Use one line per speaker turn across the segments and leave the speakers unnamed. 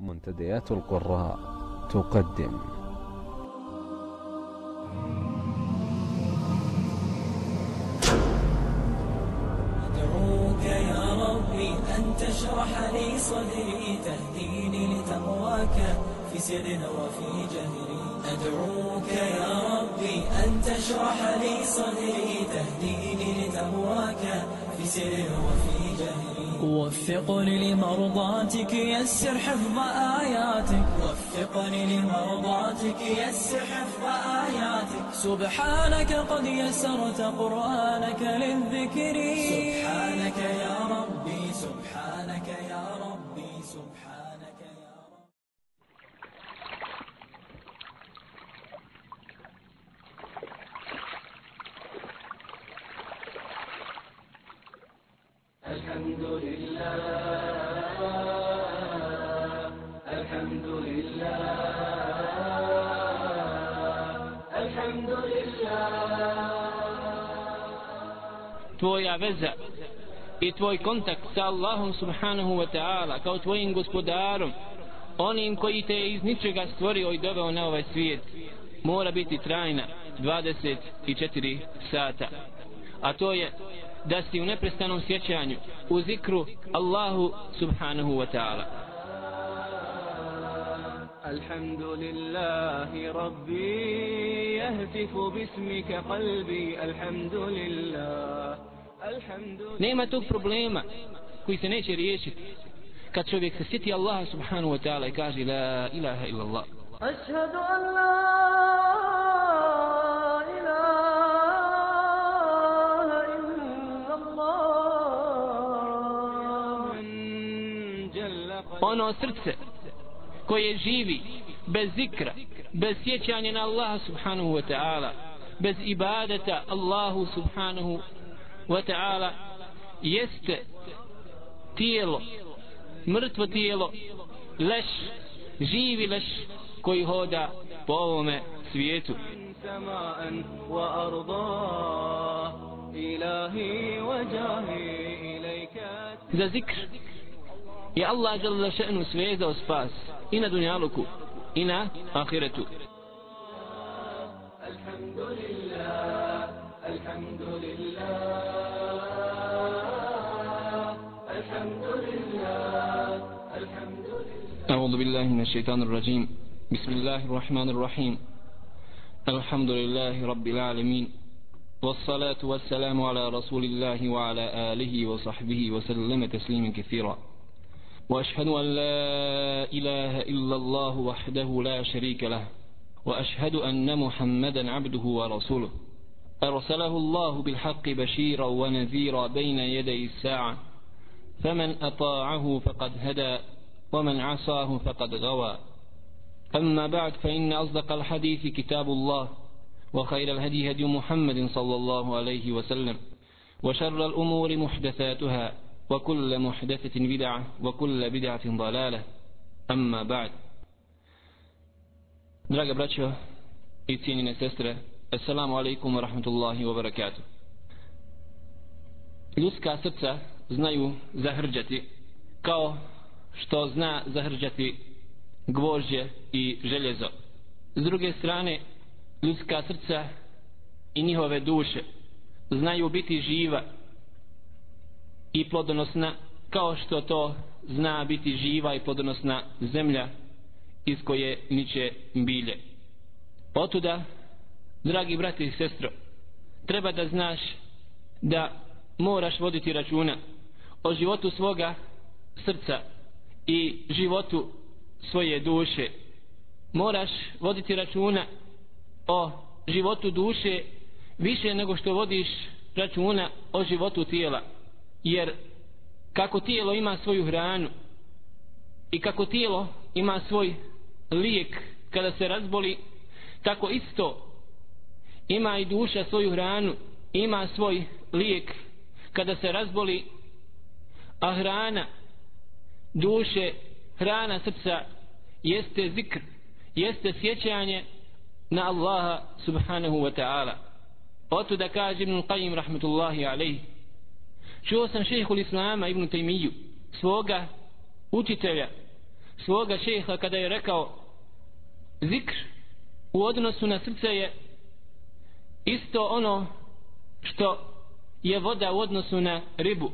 منتديات القراء تقدم.
أدعوك يا ربي أن تشرح لي صدري تهديني لتقواك في سر وفي جهري. أدعوك يا ربي أن تشرح لي صدري تهديني لتقواك في سر وفي جهري. وفقني لمرضاتك يسر حفظ آياتك. وفقني لمرضاتك يسر حفظ آياتك. سبحانك قد يسرت قرآنك للذكر. سبحانك يا ربي
tvoja veza i tvoj kontakt sa Allahom subhanahu wa ta'ala kao tvojim gospodarom onim koji te je iz ničega stvorio i doveo na ovaj svijet mora biti trajna 24 sata a to je da si u neprestanom sjećanju u zikru Allahu subhanahu wa ta'ala
الحمد لله ربي يهتف باسمك قلبي الحمد لله الحمد لله
Nema tog problema koji se neće riješiti kad čovjek se sjeti Allaha subhanahu wa ta'ala i kaže la ilaha
illa Allah. Ašhadu an la
ilaha illa Allah.
Ono srce koje živi bez zikra, bez sjećanja na Allaha subhanahu wa ta'ala, bez ibadeta Allahu subhanahu وتعالى يست تيلو مرتو تيلو لش جيبي لش كوي هودا بوم سويتو
سماء وأرضا إلهي وجاهي إليك
ذا ذكر
يا الله جل شأنه سويتو سباس إنا دنيا
لكو بالله من الشيطان الرجيم. بسم الله الرحمن الرحيم. الحمد لله رب العالمين. والصلاة والسلام على رسول الله وعلى آله وصحبه وسلم تسليما كثيرا. وأشهد أن لا إله إلا الله وحده لا شريك له. وأشهد أن محمدا عبده ورسوله. أرسله الله بالحق بشيرا ونذيرا بين يدي الساعة. فمن أطاعه فقد هدى. ومن عصاه فقد غوى. أما بعد فإن أصدق الحديث كتاب الله وخير الهدي هدي محمد صلى الله عليه وسلم وشر الأمور محدثاتها وكل محدثة بدعة وكل بدعة ضلالة. أما بعد. Draga braćo i cijenjene sestre, Assalamu alaikum wa rahmatullahi wa barakatuh. Ljudska zahrđati kao što zna zahrđati gvožđe i željezo. S druge strane, ljudska srca i njihove duše znaju biti živa i plodonosna kao što to zna biti živa i plodonosna zemlja iz koje niče bilje. Otuda, dragi brati i sestro, treba da znaš da moraš voditi računa o životu svoga srca i životu svoje duše. Moraš voditi računa o životu duše više nego što vodiš računa o životu tijela. Jer kako tijelo ima svoju hranu i kako tijelo ima svoj lijek kada se razboli, tako isto ima i duša svoju hranu, ima svoj lijek kada se razboli, a hrana duše, hrana srca jeste zikr, jeste sjećanje na Allaha subhanahu wa ta'ala. Oto da kaže Ibn Qayyim rahmetullahi alaihi. Čuo sam šehhul Islama Ibn Taymiju, svoga učitelja, svoga šeha kada je rekao zikr u odnosu na srce je isto ono što je voda u odnosu na ribu.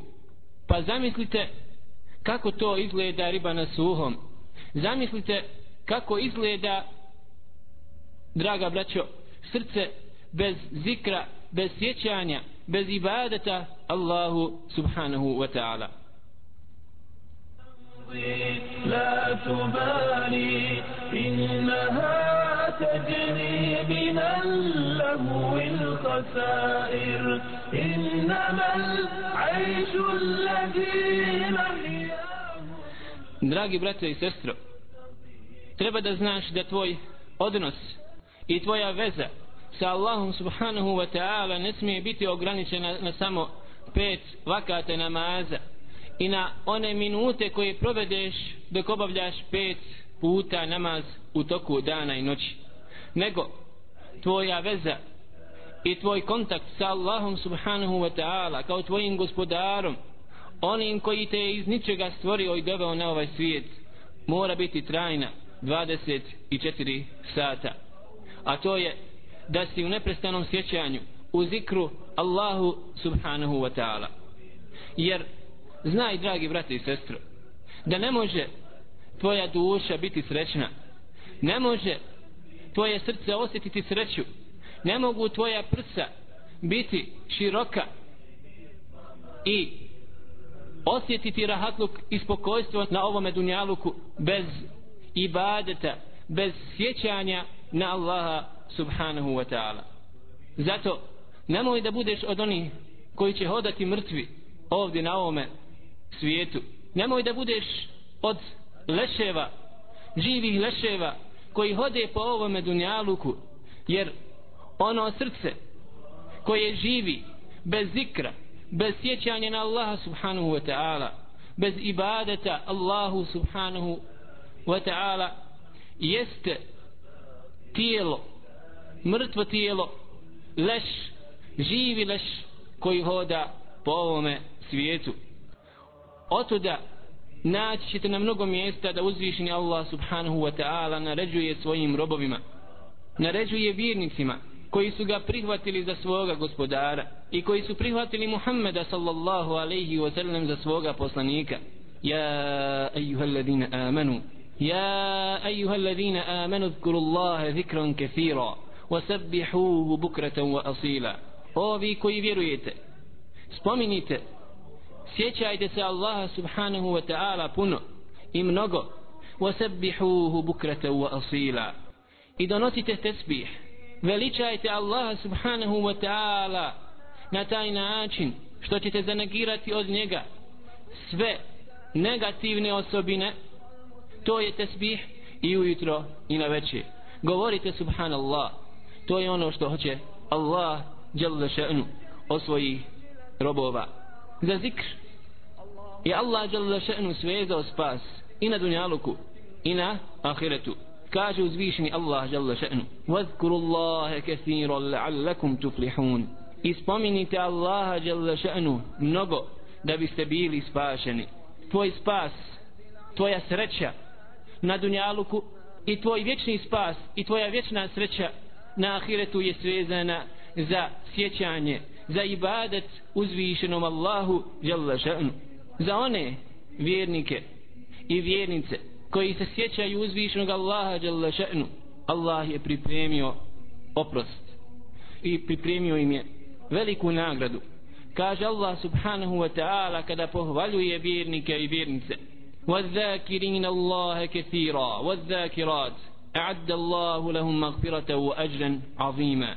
Pa zamislite kako to izgleda riba na suhom. Zamislite kako izgleda, draga braćo, srce bez zikra, bez sjećanja, bez ibadeta Allahu subhanahu wa ta'ala.
لا تبالي إنها تجري بنا اللهو الخسائر إنما العيش الذي نحياه
Dragi brate i sestro, treba da znaš da tvoj odnos i tvoja veza sa Allahom subhanahu wa ta'ala ne smije biti ograničena na samo pet vakata namaza i na one minute koje provedeš dok obavljaš pet puta namaz u toku dana i noći. Nego tvoja veza i tvoj kontakt sa Allahom subhanahu wa ta'ala kao tvojim gospodarom onim koji te je iz ničega stvorio i doveo na ovaj svijet mora biti trajna 24 sata. A to je da si u neprestanom sjećanju u zikru Allahu subhanahu wa ta'ala. Jer znaj dragi brate i sestro da ne može tvoja duša biti srećna ne može tvoje srce osjetiti sreću ne mogu tvoja prsa biti široka i osjetiti rahatluk i spokojstvo na ovome dunjaluku bez ibadeta bez sjećanja na Allaha subhanahu wa ta'ala. Zato nemoj da budeš od onih koji će hodati mrtvi ovdje na ovome svijetu. Nemoj da budeš od leševa živih leševa koji hode po ovome dunjaluku jer ono srce koje živi bez zikra bez sjećanja na Allaha subhanahu wa ta'ala. Bez ibadeta Allahu subhanahu wa ta'ala. Jeste tijelo mrtvo tijelo leš živi leš koji hoda po ovome svijetu. Otuda naći ćete na mnogo mjesta da uzvišeni Allah subhanahu wa ta'ala naređuje svojim robovima naređuje vjernicima koji su ga prihvatili za svoga gospodara i koji su prihvatili Muhammeda sallallahu alaihi wa sallam za svoga poslanika ja ejuhal ladina amanu يا أيها الذين آمنوا اذكروا الله ذكرا كثيرا وسبحوه بكرة وأصيلا ovi koji vjerujete spominite sjećajte se Allaha subhanahu wa ta'ala puno i mnogo wasabbihuhu bukrata wa asila i donosite tesbih veličajte Allaha subhanahu wa ta'ala na taj način što ćete zanegirati od njega sve negativne osobine to je tesbih i ujutro i na večer. Govorite subhanallah to je ono što hoće Allah jalla še'nu o svojih robova. Za zikr je Allah jalla še'nu svezao spas i na dunjaluku i na ahiretu kaže uzvišeni Allah dželle še'nu vazkuru Allahe kathiran la'allakum tuflihun. Ispominite Allaha dželle še'nu mnogo da biste bili spašeni. Tvoj spas tvoja sreća na dunjaluku i tvoj vječni spas i tvoja vječna sreća na ahiretu je svezana za sjećanje za ibadet uzvišenom Allahu dželle ša'nu za one vjernike i vjernice koji se sjećaju uzvišenog Allaha jalla ša'nu Allah je pripremio oprost i pripremio im je veliku nagradu kaže Allah subhanahu wa ta'ala kada pohvaljuje vjernike i vjernice والذاكرين الله كثيرا والذاكرات أعد الله لهم مغفرة وأجرا عظيما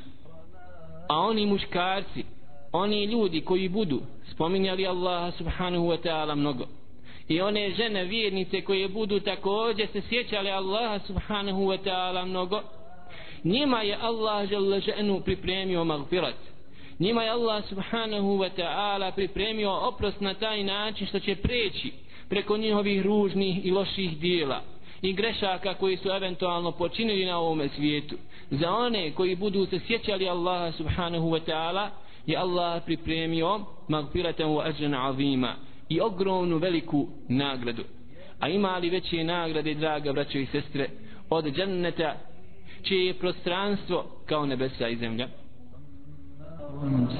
a oni muškarci oni ljudi koji budu spominjali Allaha subhanahu wa ta'ala mnogo i one žene vjernice koje budu također se sjećale Allaha subhanahu wa ta'ala mnogo njima je Allah žele ženu pripremio magfirat. Njima je Allah subhanahu wa ta'ala pripremio oprost na taj način što će preći preko njihovih ružnih i loših dijela i grešaka koji su eventualno počinili na ovome svijetu. Za one koji budu se sjećali Allaha subhanahu wa ta'ala je Allah pripremio magfiratan wa ajran azima i ogromnu veliku nagradu A ima li veće nagrade, draga braćo i sestre, od dženneta, čije je prostranstvo kao nebesa i zemlja?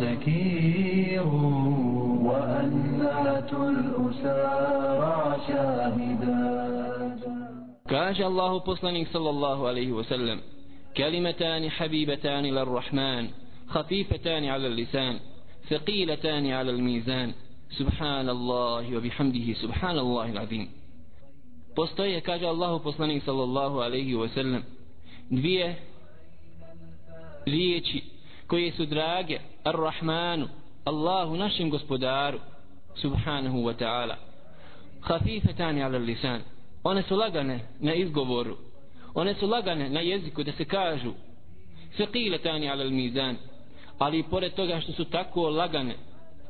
سكير وأنات الأسارى شاهدات
Kaže Allahu poslanik sallallahu alaihi wa sallam كلمتان حبيبتان للرحمن خفيفتان على اللسان ثقيلتان على الميزان subhanallahi wa bihamdihi subhanallahi الله postoje kaže Allahu poslanik sallallahu alejhi wa sellem dvije riječi koje su drage Ar-Rahmanu Allahu našem gospodaru subhanahu wa ta'ala. Khafifatan ala lisan. One su lagane na izgovoru. One su lagane na jeziku da se kažu. Thaqilatan ala mizan ali pored toga što su tako lagane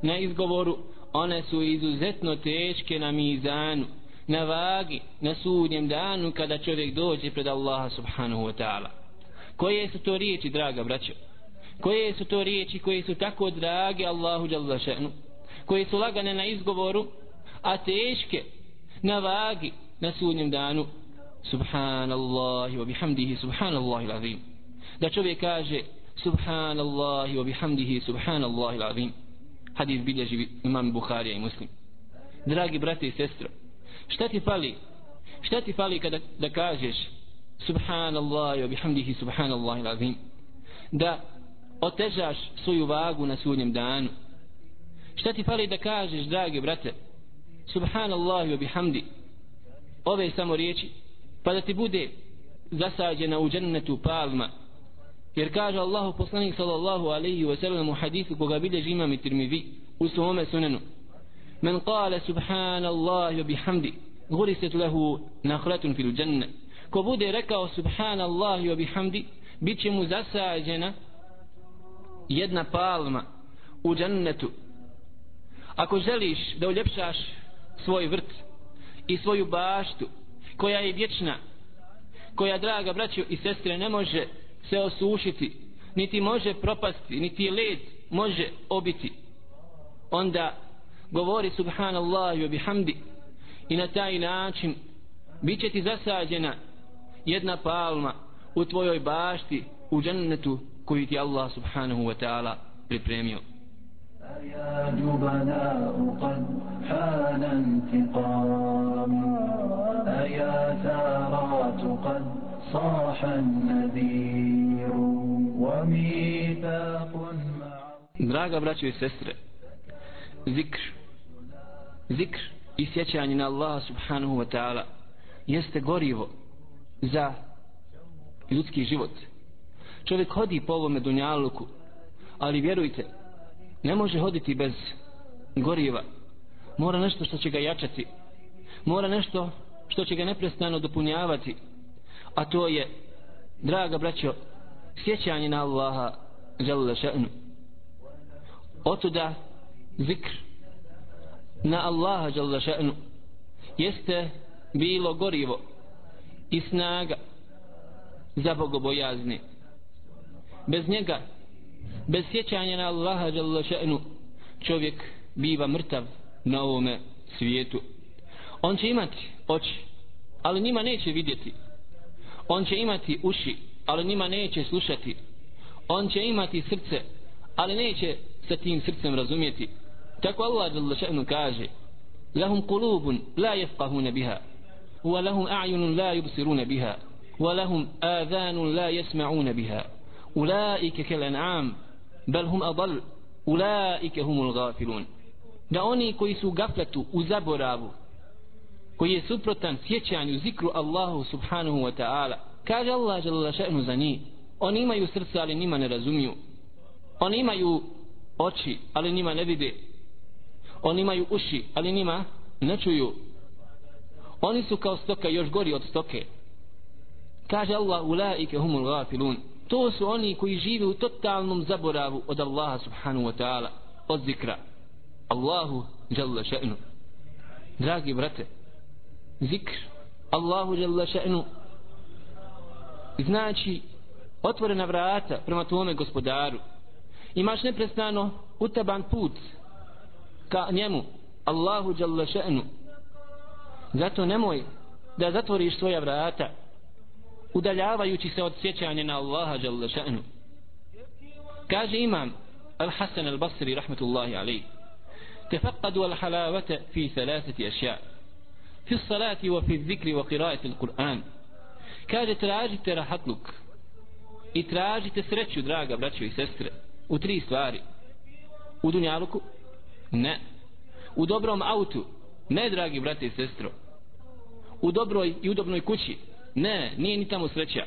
na izgovoru one su izuzetno teške na mizanu, na vagi, na sudnjem danu kada čovjek dođe pred Allaha subhanahu wa ta'ala. Koje su to riječi, draga braćo? Koje su to riječi koje su tako drage Allahu Jalla še'nu? Koje su lagane na izgovoru, a teške na vagi na sudnjem danu? Subhanallahi wa bihamdihi subhanallahi l'azim. Da čovjek kaže Subhanallahi wa bihamdihi subhanallahi l'azim. Hadis bilježi imam Buharija i Muslim. Dragi brate i sestro, šta ti fali? Šta ti fali kada da kažeš Subhanallahi wa bihamdihi subhanallahi azim Da otežaš svoju vagu na sudnjem danu. Šta ti fali da kažeš, dragi brate, subhanallah i bihamdi, ove samo riječi, pa da ti bude zasađena u džennetu palma. Jer kaže Allahu poslanik sallallahu alaihi wa sallam u hadithu koga bilježi imam i tirmizi u svome sunenu. Men kale subhanallah i bihamdi, guriset lehu nahratun fil janna. Ko bude rekao subhanallah i bihamdi, bit će mu zasađena jedna palma u džennetu ako želiš da uljepšaš svoj vrt i svoju baštu koja je vječna koja draga braćo i sestre ne može se osušiti niti može propasti niti led može obiti onda govori subhanallah i bihamdi i na taj način bit će ti zasađena jedna palma u tvojoj bašti u džennetu koju ti Allah subhanahu wa ta'ala pripremio.
يا جبناء قد حان انتقام أيا ثارات قد صاح النذير وميثاق مع
Draga braćo i sestre, zikr, zikr i sjećanje na Allah subhanahu wa ta'ala jeste gorivo za ljudski život. Čovjek hodi po ovome dunjaluku, ali vjerujte, ne može hoditi bez goriva. Mora nešto što će ga jačati. Mora nešto što će ga neprestano dopunjavati. A to je, draga braćo, sjećanje na Allaha žele še'nu. Otuda zikr na Allaha žele še'nu. Jeste bilo gorivo i snaga za bogobojazni. Bez njega bez sjećanja na Allaha žele še'nu čovjek biva mrtav na ovome svijetu. On će imati oči ali njima neće vidjeti on će imati uši ali njima neće slušati. On će imati srce ali neće sa tim srcem razumjeti. Tako Allah dželle šanu kaže lahum kulubun la yafqahuna biha wa lahum a'yunun la yubsiruna biha wa lahum adhanun la yasma'una biha. Ulaika kal an'am, bal hum adall, ulaika humul ghafilun." da oni koji su u gafletu u zaboravu koji je suprotan sjećanju zikru Allahu subhanahu wa ta'ala. Kaže Allah žalala še'nu za njih oni imaju srce ali nima ne razumiju. Oni imaju oči ali nima ne vide. Oni imaju uši ali nima ne čuju. Oni su kao stoka još gori od stoke. Kaže Allah ulaike humul gafilun to su oni koji žive u totalnom zaboravu od Allaha subhanahu wa ta'ala od zikra. Allahu jalla še'nu. Dragi brate zikr Allahu jalla še'nu znači otvorena vrata prema tvome gospodaru imaš neprestano utaban put ka njemu Allahu jalla še'nu Zato nemoj da zatvoriš svoja vrata udaljavajući se od sjećanja na Allaha jalla ša'nu. Kaže imam Al-Hasan Al-Basri rahmetullahi alaih تفقدوا الحلاوة في ثلاثة أشياء fi salati wa fi zikri wa qiraati al-Qur'an. Kaže tražite rahatluk i tražite sreću, draga braćo i sestre, u tri stvari. U dunjaluku? Ne. U dobrom autu? Ne, dragi brate i sestro. U dobroj i udobnoj kući? Ne, nije ni tamo sreća.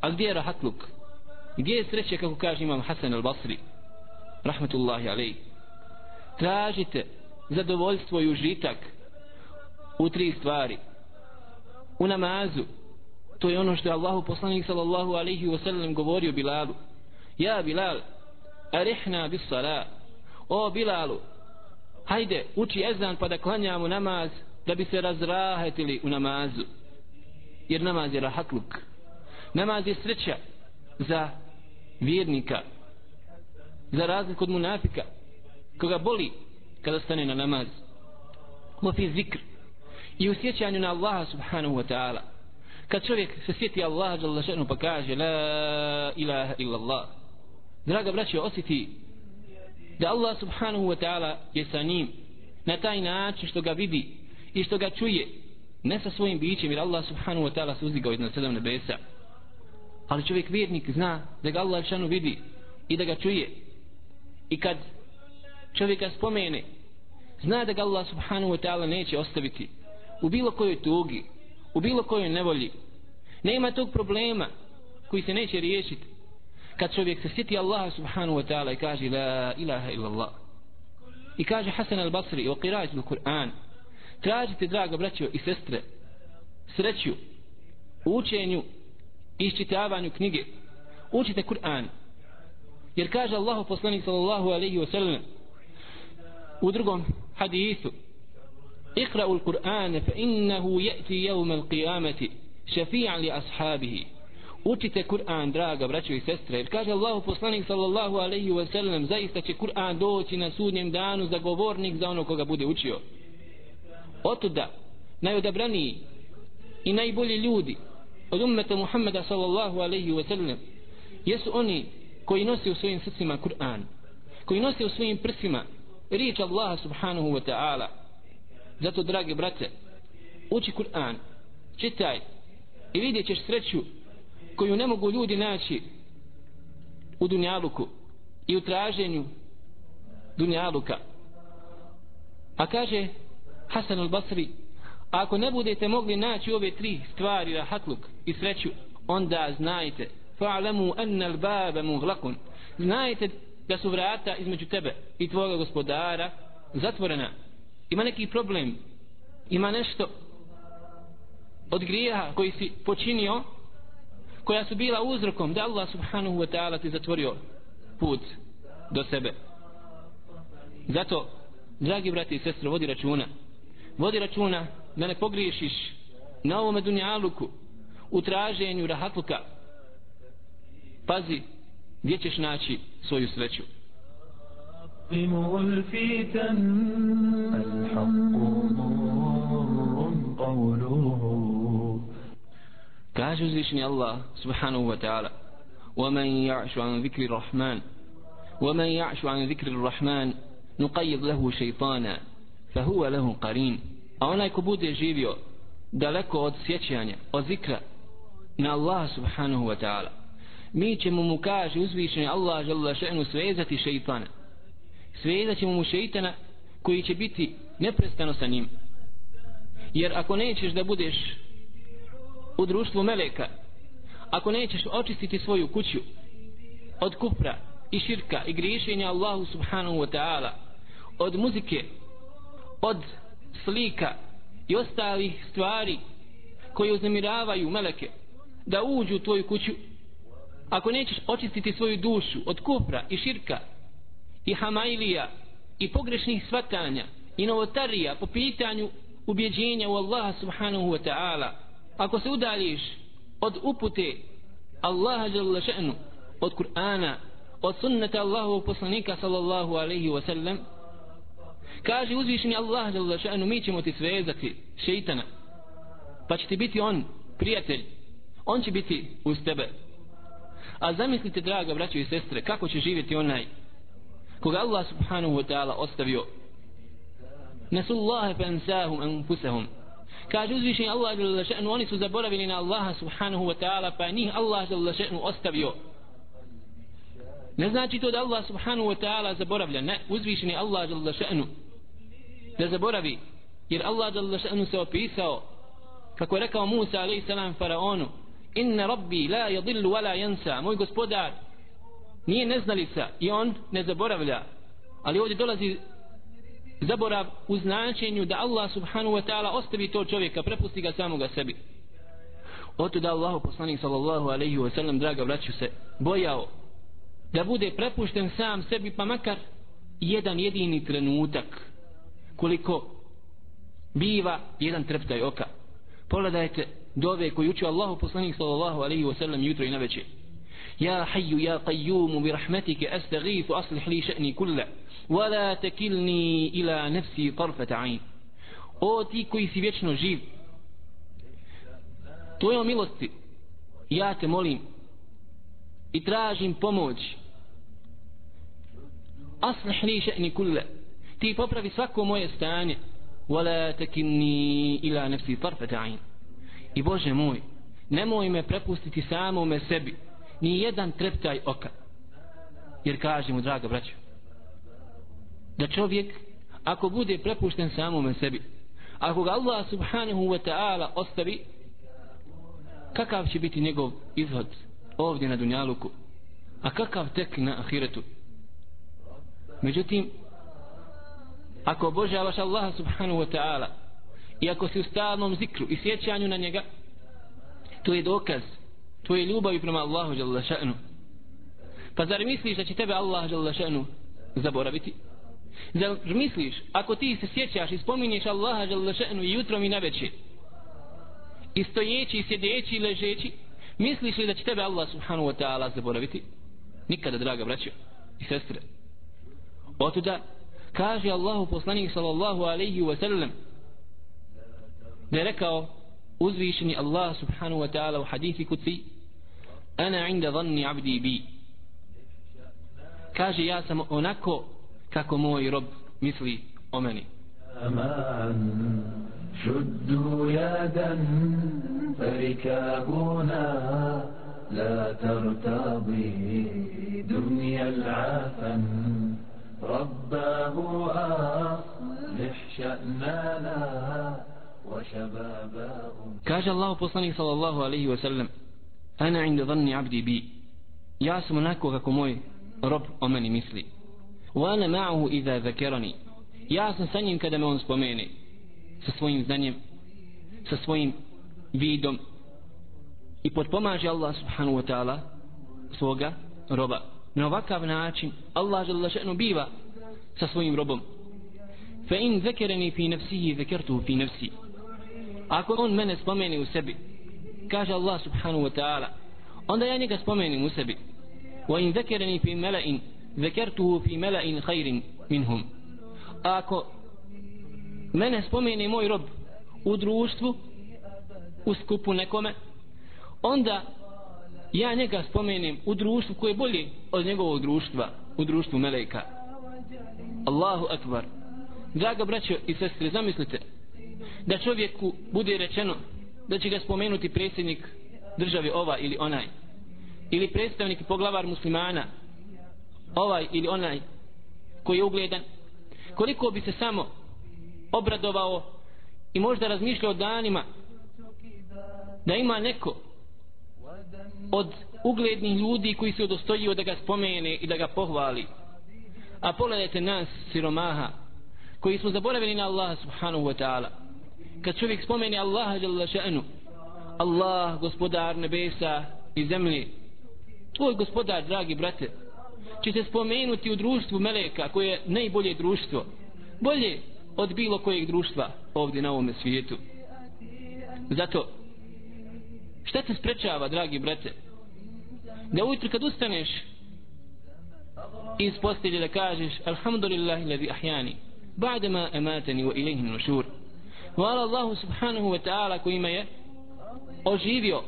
A gdje je rahatluk? Gdje je sreća kako kaže imam Hasan al-Basri? rahmetullahi alaih. Tražite zadovoljstvo i užitak u tri stvari. U namazu. To je ono što je Allahu poslanik sallallahu alaihi wa sallam govorio Bilalu. Ja Bilal arihna bis sala. O Bilalu hajde uči ezan pa da klanjamo namaz da bi se razrahetili u namazu. Jer namaz je rahatluk. Namaz je sreća za vjernika za razliku od munafika koga boli kada stane na namaz. Mo fi zikr i u sjećanju na Allaha subhanahu wa ta'ala. Kad čovjek se sjeti Allaha jalla šanu pa kaže la ilaha illallah. Draga braće osjeti da Allah subhanahu wa ta'ala je sa njim na taj način što ga vidi i što ga čuje ne sa svojim bićem jer Allah subhanahu wa ta'ala se uzdigao iznad sedam nebesa. Ali čovjek vjernik zna da ga Allah šanu vidi i da ga čuje. I kad čovjeka spomene zna da ga Allah subhanahu wa ta'ala neće ostaviti u bilo kojoj tugi u bilo kojoj nevolji. Nema tog problema koji se neće riješiti. Kad čovjek se sjeti Allaha subhanahu wa ta'ala i kaže la ilaha illallah. I kaže Hasan al-Basri o qirajtu Kur'an tražite draga braćo i sestre sreću u učenju i iščitavanju knjige. Učite Kur'an. Jer kaže Allahu poslanik sallallahu alaihi wa sallam u drugom hadisu اقرأوا القرآن فإنه يأتي يوم القيامة شفيعا لأصحابه Učite Kur'an, draga braćo i sestre, jer kaže Allahu poslanik sallallahu alaihi wa sallam, zaista će Kur'an doći na sudnjem danu za govornik za ono koga bude učio. Otuda, najodabraniji i najbolji ljudi od ummeta Muhammeda sallallahu alaihi wa sallam, jesu oni koji nose u svojim srcima Kur'an, koji nose u svojim prsima riječ Allaha subhanahu wa ta'ala zato dragi brate uči Kur'an čitaj i vidjet ćeš sreću koju ne mogu ljudi naći u dunjaluku i u traženju dunjaluka. A kaže Hasan al-Basri ako ne budete mogli naći ove tri stvari rahatluk i sreću onda znajte fa'lamu anna al-baba mughlaqun. Znajte da su vrata između tebe i tvoga gospodara zatvorena ima neki problem ima nešto od grijeha koji si počinio koja su bila uzrokom da Allah subhanahu wa ta'ala ti zatvorio put do sebe. Zato dragi brati i sestre vodi računa. Vodi računa da ne pogriješiš na ovome dunjaluku u traženju rahatluka pazi gdje ćeš naći svoju sreću.
يعظم الفتى الحق نور قوله
كاش زيشني الله سبحانه وتعالى ومن يعش عن ذكر الرحمن ومن يعش عن ذكر الرحمن نقيض له شيطانا فهو له قرين اوناي كبود جيبيو daleko od sjećanja, od zikra na Allaha subhanahu wa ta'ala. Mi ćemo mu kaži uzvišenje Allah žele. Svezat ćemo mu šeitana koji će biti neprestano sa njim. Jer ako nećeš da budeš u društvu meleka ako nećeš očistiti svoju kuću od kupra i širka i griješenja Allahu subhanahu wa ta'ala od muzike od slika i ostalih stvari koje uznemiravaju meleke da uđu u tvoju kuću ako nećeš očistiti svoju dušu od kufra i širka i hamailija i pogrešnih svatanja i novotarija po pitanju ubjeđenja u Allaha subhanahu wa ta'ala ako se udaljiš od upute Allaha jalla še'nu od Kur'ana od sunnata Allahu poslanika sallallahu alaihi wa sallam Kaže uzvišeni Allah jalla še'nu mi ćemo ti svezati šeitana. Pa će ti biti on prijatelj. On će biti uz tebe. A zamislite, draga braćo i sestre, kako će živjeti onaj koga Allah subhanahu wa ta'ala ostavio. Nasu Allahe fa ansahum anfusahum. Kaže uzvišeni Allah jalla še'nu oni su zaboravili na Allaha subhanahu wa ta'ala, pa njih Allah jalla še'nu ostavio. Ne znači to da Allah subhanahu wa ta'ala zaboravlja. Ne, uzvišeni Allah jalla še'nu da zaboravi jer Allah jalla še'nu se opisao kako je rekao Musa alaih salam faraonu inna rabbi la yadillu wala yansa moj gospodar nije neznalica i on ne zaboravlja. Ali ovdje dolazi zaborav u značenju da Allah subhanahu wa ta'ala ostavi to čovjeka prepusti ga samoga sebi. Oto da Allah poslanik sallallahu alaihi wa sallam draga vraću se bojao da bude prepušten sam sebi pa makar jedan jedini trenutak koliko biva jedan treptaj oka. Pogledajte dove koji uči Allahu poslanik sallallahu alaihi wa sallam jutro i na večer. يا حي يا قيوم برحمتك أستغيث أصلح لي شأني كله ولا تكلني إلى نفسي طرفة عين ayn. O ti koji si vječno živ tvojom milosti ja te molim i tražim pomoć. Aslih li sha'ni kulla ti popravi svako moje stanje wala takinni ila nafsi tarfata ayn. I bože moj nemoj me prepustiti samome sebi ni jedan treptaj oka. Jer kaže mu draga braćo da čovjek ako bude prepušten samome sebi ako ga Allah subhanahu wa ta'ala ostavi kakav će biti njegov izhod ovdje na dunjaluku? A kakav tek na ahiretu? Međutim ako obožavaš Allaha subhanahu wa ta'ala i ako si u stalnom zikru i sjećanju na njega to je dokaz to je prema Allahu dželle ša'nu pa zar misliš da će tebe Allah dželle ša'nu zaboraviti? Zar misliš ako ti se sjećaš i spominješ Allaha dželle ša'nu jutrom i navečer, i stojeći i sjedeći i ležeći misliš li da će tebe Allah subhanahu wa ta'ala zaboraviti? Nikada draga braćo i sestre. Otuda kaže Allahu poslanik sallallahu alaihi wa sallam da je rekao uzvišeni Allah subhanahu wa ta'ala u hadithi kuci ana inda dhanni abdi bi kaže ja sam onako kako moj rob misli o meni
شدوا يدا فركابنا لا ترتضي دنيا العفن رباه أصلح شأننا
Kaže Allah poslanik sallallahu alaihi wa sallam Ana inda dhanni abdi bi. Ja sam onako kako moj rob o meni misli. Wa ana ma'ahu iza zakirani Ja sam sa njim kada me on spomene. Sa svojim znanjem Sa svojim vidom. I potpomaže Allah subhanahu wa ta'ala Svoga roba. Na ovakav način Allah žele še'nu biva Sa svojim robom. Fa in zakirani fi nafsihi zakirtu fi nafsihi ako on mene spomeni u sebi kaže Allah subhanahu wa ta'ala onda ja njega spomenim u sebi. Wa in zekereni fi melain zekertuhu fi melain khairin minhum. Ako mene spomeni moj rob u društvu u skupu nekome onda ja njega spomenem u društvu koje je bolje od njegovog društva u društvu meleka. Allahu akbar. Draga braćo i sestre zamislite da čovjeku bude rečeno da će ga spomenuti predsjednik države ova ili onaj ili predstavnik i poglavar muslimana ovaj ili onaj koji je ugledan koliko bi se samo obradovao i možda razmišljao danima da ima neko od uglednih ljudi koji se odostojio da ga spomene i da ga pohvali. A pogledajte nas siromaha koji smo zaboravili na Allaha subhanahu wa ta'ala kad čovjek spomeni Allaha jalla še'nu Allah gospodar nebesa i zemlje tvoj gospodar dragi brate će se spomenuti u društvu meleka koje je najbolje društvo bolje od bilo kojeg društva ovdje na ovome svijetu. Zato šta te sprečava dragi brate? Da ujutru kad ustaneš iz postelje da kažeš alhamdulillah ladi ahjani ba'dama amatani wa ilaihin nušur Hvala Allahu subhanahu wa ta'ala koji me je oživio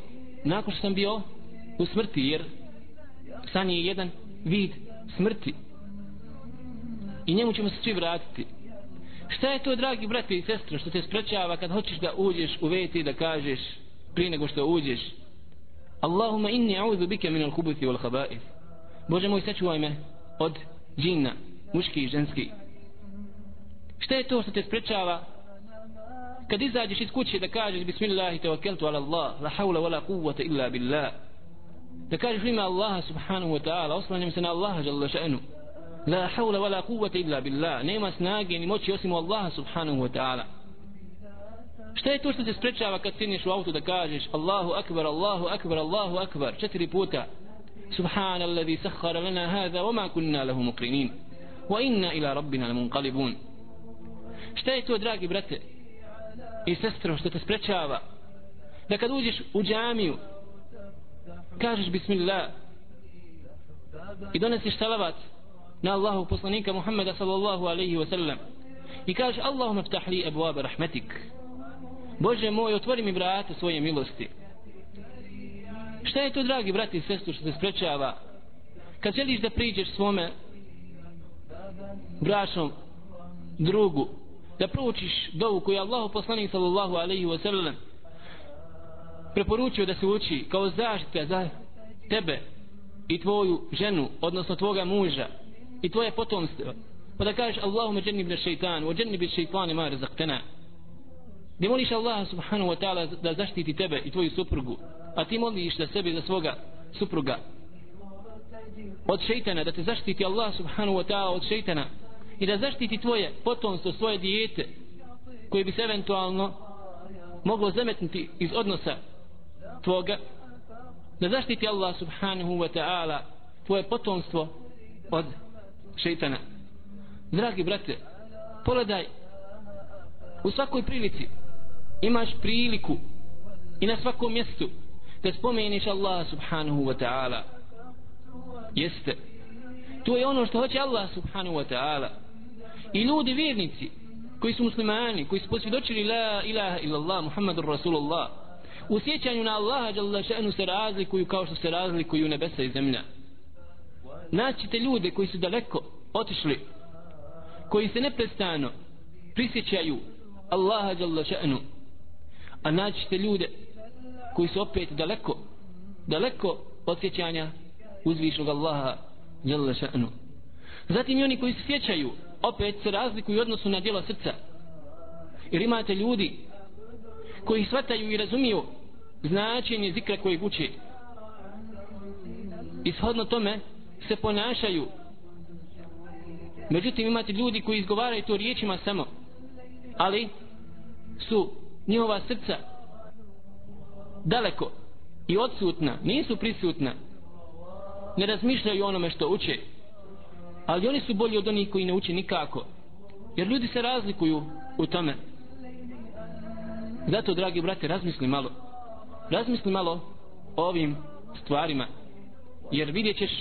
nakon što sam bio u smrti jer san je jedan vid smrti. I njemu ćemo se svi vratiti. Šta je to dragi brate i sestre što te sprečava kad hoćeš da uđeš u veti da kažeš prije nego što uđeš? Allahuma inni a'udhu bika min al-khubuthi wal khaba'ith. Bože moj sačuvaj me od džinna muški i ženski. Šta je to što te sprečava kad izađeš iz kuće da kažeš bismillah i tawakkaltu ala Allah la hawla wala quwwata illa billah da kažeš ime Allaha subhanahu wa ta'ala oslanjam se na Allaha jalla še'nu la hawla wala quwwata illa billah nema snage ni moći osim Allaha subhanahu wa ta'ala šta je to što te sprečava kad sinješ u auto da kažeš Allahu akbar Allahu akbar Allahu akbar četiri puta سبحان الذي سخر لنا هذا وما كنا له مقرنين وإنا إلى ربنا لمنقلبون šta je to dragi brate i sestro što te sprečava. Da kad uđeš u džamiju kažeš bismillah i donesiš salavat na Allahu poslanika Muhammeda sallallahu alaihi wa sallam i kažeš Allahum ftah li abuaba rahmetik Bože moj otvori mi vrata svoje milosti. Šta je to dragi brati i sestru što te sprečava? Kad želiš da priđeš svome bračnom drugu da proučiš dovu koju je Allahu poslanik sallallahu alaihi wa sallam preporučio da se uči kao zaštita za tebe i tvoju ženu, odnosno tvoga muža i tvoje potomstvo. Pa da kažeš Allahume dženni bne šeitan o dženni bne šeitani ma razaktena. gdje moliš Allah subhanahu wa ta'ala da zaštiti tebe i tvoju suprugu a ti moliš za sebe i za svoga supruga? Od šeitana da te zaštiti Allah subhanahu wa ta'ala od šeitana i da zaštiti tvoje potomstvo, svoje dijete koje bi se eventualno moglo zametnuti iz odnosa tvoga da zaštiti Allah subhanahu wa ta'ala tvoje potomstvo od šeitana. Dragi brate pogledaj u svakoj prilici imaš priliku i na svakom mjestu da spomeniš Allah subhanahu wa ta'ala. Jeste. To je ono što hoće Allah subhanahu wa ta'ala i ljudi vjernici koji su muslimani koji su posvjedočili la ilaha illallah muhammadur rasulullah u sjećanju na Allaha jalla še'nu se razlikuju kao što se razlikuju nebesa i zemlja. Naćite ljude koji su daleko otišli koji se neprestano prisjećaju Allaha jalla še'nu a naćite ljude koji su opet daleko daleko od sjećanja uzvišnog Allaha jalla še'nu. Zatim i oni koji se sjećaju opet se razlikuju u odnosu na djelo srca. Jer imate ljudi koji shvataju i razumiju značenje zikra koji uče Ishodno tome se ponašaju. Međutim imate ljudi koji izgovaraju to riječima samo ali su njihova srca daleko i odsutna nisu prisutna ne razmišljaju onome što uče ali oni su bolji od onih koji ne uče nikako jer ljudi se razlikuju u tome zato dragi brate razmisli malo razmisli malo o ovim stvarima jer vidjet ćeš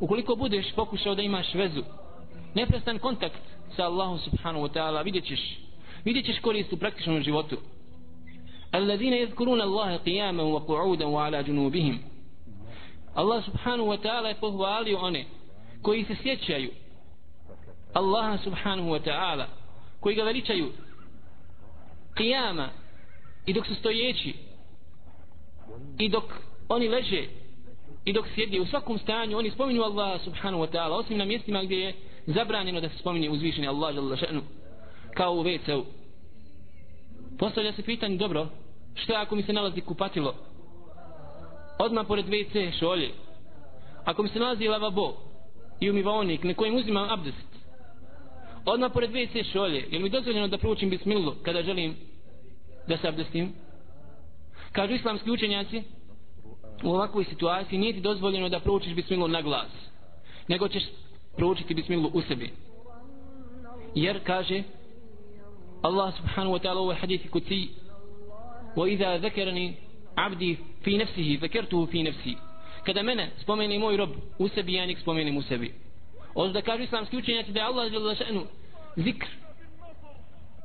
ukoliko budeš pokušao da imaš vezu neprestan kontakt sa Allahom subhanahu wa ta'ala vidjet ćeš vidjet ćeš korist u praktičnom životu الذين يذكرون الله قياما وقعودا وعلى جنوبهم Allah subhanahu wa ta'ala je pohvalio one koji se sjećaju Allaha subhanahu wa ta'ala koji ga veličaju qiyama i dok su stojeći i dok oni leže i dok sjedi u svakom stanju oni spominju Allaha subhanahu wa ta'ala osim na mjestima gdje je zabranjeno da se spominje uzvišeni Allah jalla še'nu kao u WC-u. Postavlja se pitanje dobro što ako mi se nalazi kupatilo odmah pored WC šolje? Ako mi se nalazi lavabo i umivaonik na kojem uzimam abdest odmah pored WC šolje je mi dozvoljeno da proučim bismilu kada želim da se abdestim kažu islamski učenjaci u ovakvoj situaciji nije ti dozvoljeno da proučiš bismilu na glas nego ćeš proučiti bismilu u sebi jer kaže Allah subhanahu wa ta'ala u hadithi kuci وإذا ذكرني عبدي في نفسه ذكرته في نفسي kada mene spomeni moj rob u sebi ja njeg spomenim u sebi Ovo da kažu islamski učenjaci da je Allah žele še'nu zikr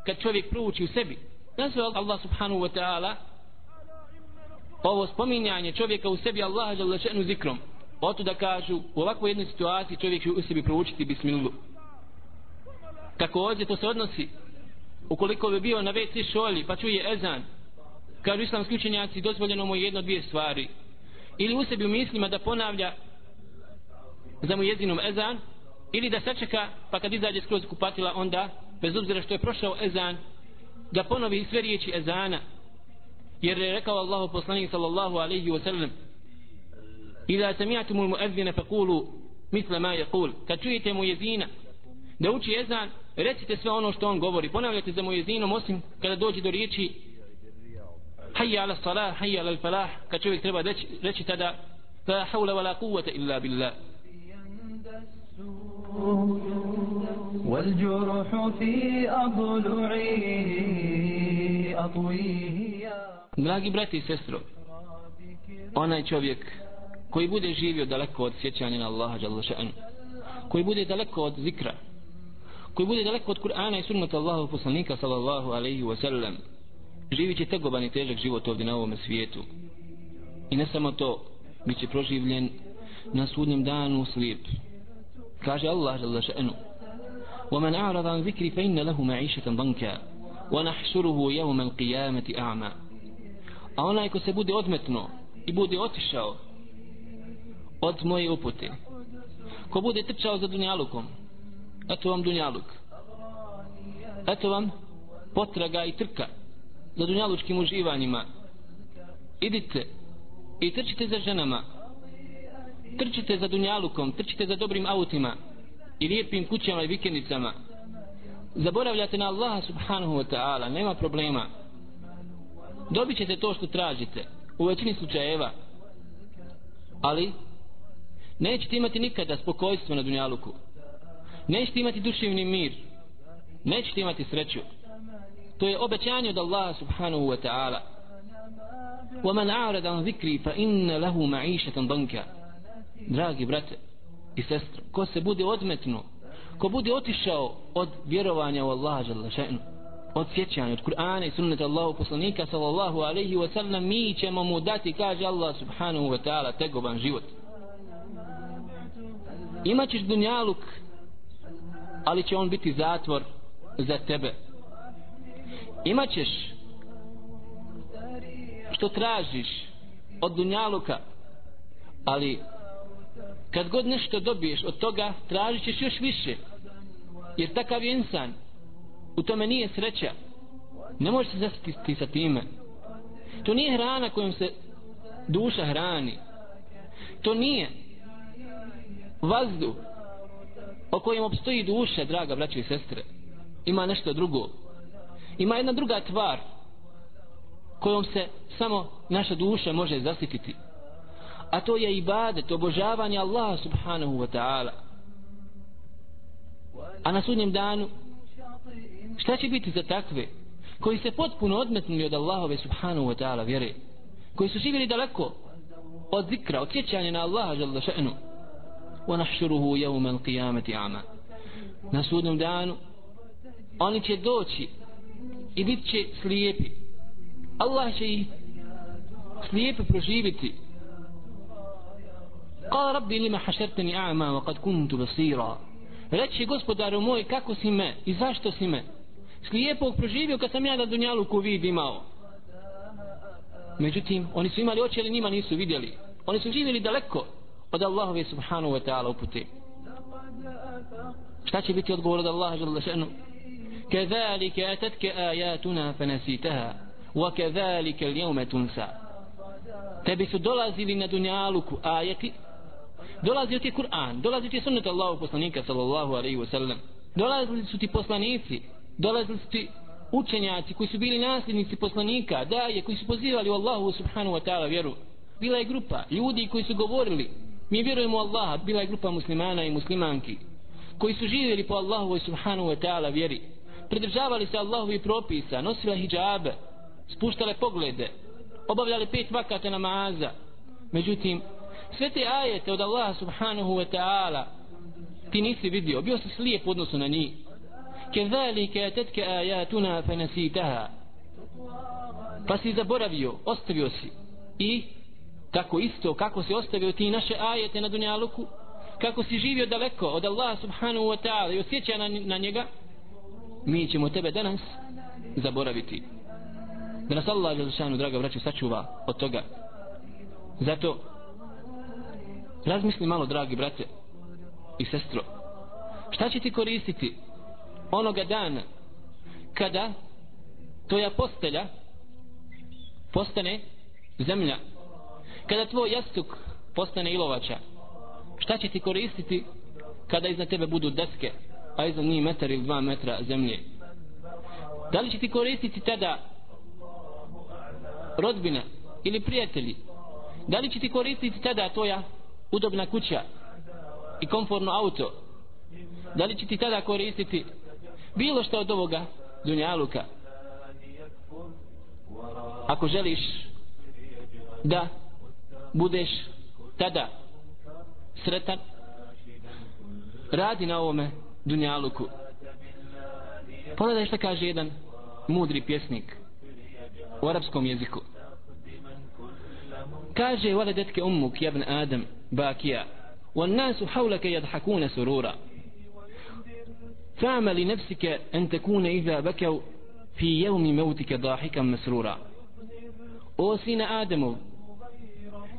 kad čovjek prouči u sebi. Nazve Allah subhanahu wa ta'ala ovo spominjanje čovjeka u sebi Allaha žele še'nu zikrom. Oto da kažu u ovakvoj jednoj situaciji čovjek će u sebi proučiti bismilu. Također to se odnosi ukoliko bi bio na WC šoli pa čuje ezan kažu islamski učenjaci dozvoljeno mu jedno dvije stvari ili u sebi u mislima da ponavlja za mu jezinom ezan ili da sačeka pa kad izađe skroz kupatila onda bez obzira što je prošao ezan da ponovi sve riječi ezana. Jer je rekao Allahu poslanik sallallahu alaihi wa sallam Ila sami'atumul mu'adhdhina faqulu misla ma yaqul. Kad čujete mu jezina da uči ezan recite sve ono što on govori. Ponavljate za mu jezinom osim kada dođe do riječi hayya ala salah hayya ala falah kad čovjek treba reći, reći tada la hawla wala quwwata illa billah
والجرح في أضلعي أطويه
Dragi brati i sestro, onaj čovjek koji bude živio daleko od sjećanja na Allaha Đalešanu, koji bude daleko od zikra, koji bude daleko od Kur'ana i sunnata Allahu poslanika sallallahu alaihi wa sallam, živit će tegoban i težak život ovdje na ovome svijetu. I ne samo to, bit će proživljen na sudnjem danu slijep. Kaže Allah Đalešanu, ومن أعرض عن ذكري فإن له معيشة ضنكا ونحشره يوم القيامة أعمى a onaj ko se bude odmetno i bude otišao od moje upute ko bude trčao za dunjalukom eto vam dunjaluk eto vam potraga i trka na dunjalučkim uživanjima. Idite i trčite za ženama trčite za dunjalukom trčite za dobrim autima i lijepim kućama i vikendicama. Zaboravljate na Allaha subhanahu wa ta'ala nema problema. Dobit ćete to što tražite u većini slučajeva. Ali nećete imati nikada spokojstvo na dunjaluku. Nećete imati duševni mir. Nećete imati sreću to je obećanje od Allaha subhanahu wa ta'ala وَمَنْ عَارَدَ عَنْ ذِكْرِ فَإِنَّ لَهُ مَعِيشَةً ضَنْكَ Dragi brate i sestre, ko se bude odmetno, ko bude otišao od vjerovanja u Allaha žele še'nu, od sjećanja, od Kur'ana i sunneta Allahu poslanika sallallahu alaihi wa sallam, mi ćemo mu dati, kaže Allah subhanahu wa ta'ala, tegoban život. Imaćeš dunjaluk, ali će on biti zatvor za tebe. Imaćeš što tražiš od dunjaluka, ali kad god nešto dobiješ od toga, tražit ćeš još više. Jer takav je insan, u tome nije sreća. Ne možeš se zasititi sa time. To nije hrana kojom se duša hrani. To nije vazduh o kojem obstoji duša, draga braće i sestre. Ima nešto drugo. Ima jedna druga tvar kojom se samo naša duša može zasititi. A to je ibadet, obožavanje Allaha subhanahu wa ta'ala. A na sudnjem danu šta će biti za takve koji se potpuno odmetnuli od Allahove subhanahu wa ta'ala vjere koji su živjeli daleko od zikra, od sjećanja na Allaha žalda še'nu wa nahšuruhu jevme al qiyameti ama na sudnom danu oni će doći i bit će slijepi. Allah će ih slijepi proživiti. قال ربي لما حشرتني أعمى وقد كنت بصيرا reći gospodaru moj kako si me i zašto si me slijepog proživio kad sam ja na Dunjaluku vid imao? Međutim oni su imali oči ali njima nisu vidjeli. Oni su živjeli daleko od Allahove subhanahu wa ta'ala upute. Šta će biti odgovor od Allaha žele da še'nu? كذلك أتتك آياتنا فنسيتها وكذلك اليوم تنسى tebi su dolazili na dunjaluku ajeti dolazio ti Kur'an dolazio ti sunnet Allahu poslanika sallallahu alaihi wa sallam dolazili su ti poslanici dolazili su ti učenjaci koji su bili nasljednici poslanika daje koji su pozivali u Allahu subhanahu wa ta'ala vjeru bila je grupa ljudi koji su govorili mi vjerujemo u Allaha bila je grupa muslimana i muslimanki koji su živjeli po Allahu subhanahu wa ta'ala vjeri pridržavali se Allahovi propisa nosile hijabe spuštale poglede obavljali pet vakata namaza međutim sve te ajete od Allaha subhanahu wa ta'ala ti nisi vidio bio si slijep u odnosu na njih Kezalike tetke ajatuna fenasitaha. Pa si zaboravio, ostavio si. I tako isto kako si ostavio ti naše ajete na dunjaluku, kako si živio daleko od Allaha subhanahu wa ta'ala i osjeća na, na njega, mi ćemo tebe danas zaboraviti. Da nas Allah, Želešanu, draga braću, sačuva od toga. Zato, razmisli malo, dragi brate i sestro, šta će ti koristiti onoga dana kada tvoja postelja postane zemlja kada tvoj jastuk postane ilovača šta će ti koristiti kada iznad tebe budu deske a iznad njih metar ili dva metra zemlje. Da li će ti koristiti tada rodbina ili prijatelji? Da li će ti koristiti tada tvoja udobna kuća i komforno auto? Da li će ti tada koristiti bilo što od ovoga dunjaluka? Ako želiš da budeš tada sretan radi na ovome dunjaluku pogledaj što kaže jedan mudri pjesnik u arapskom jeziku kaže waladetke ummuk jebn adam bakija والناس حولك يضحكون سرورا فاعمل لنفسك أن تكون إذا بكوا في يوم موتك ضاحكا مسرورا O sine Ademov,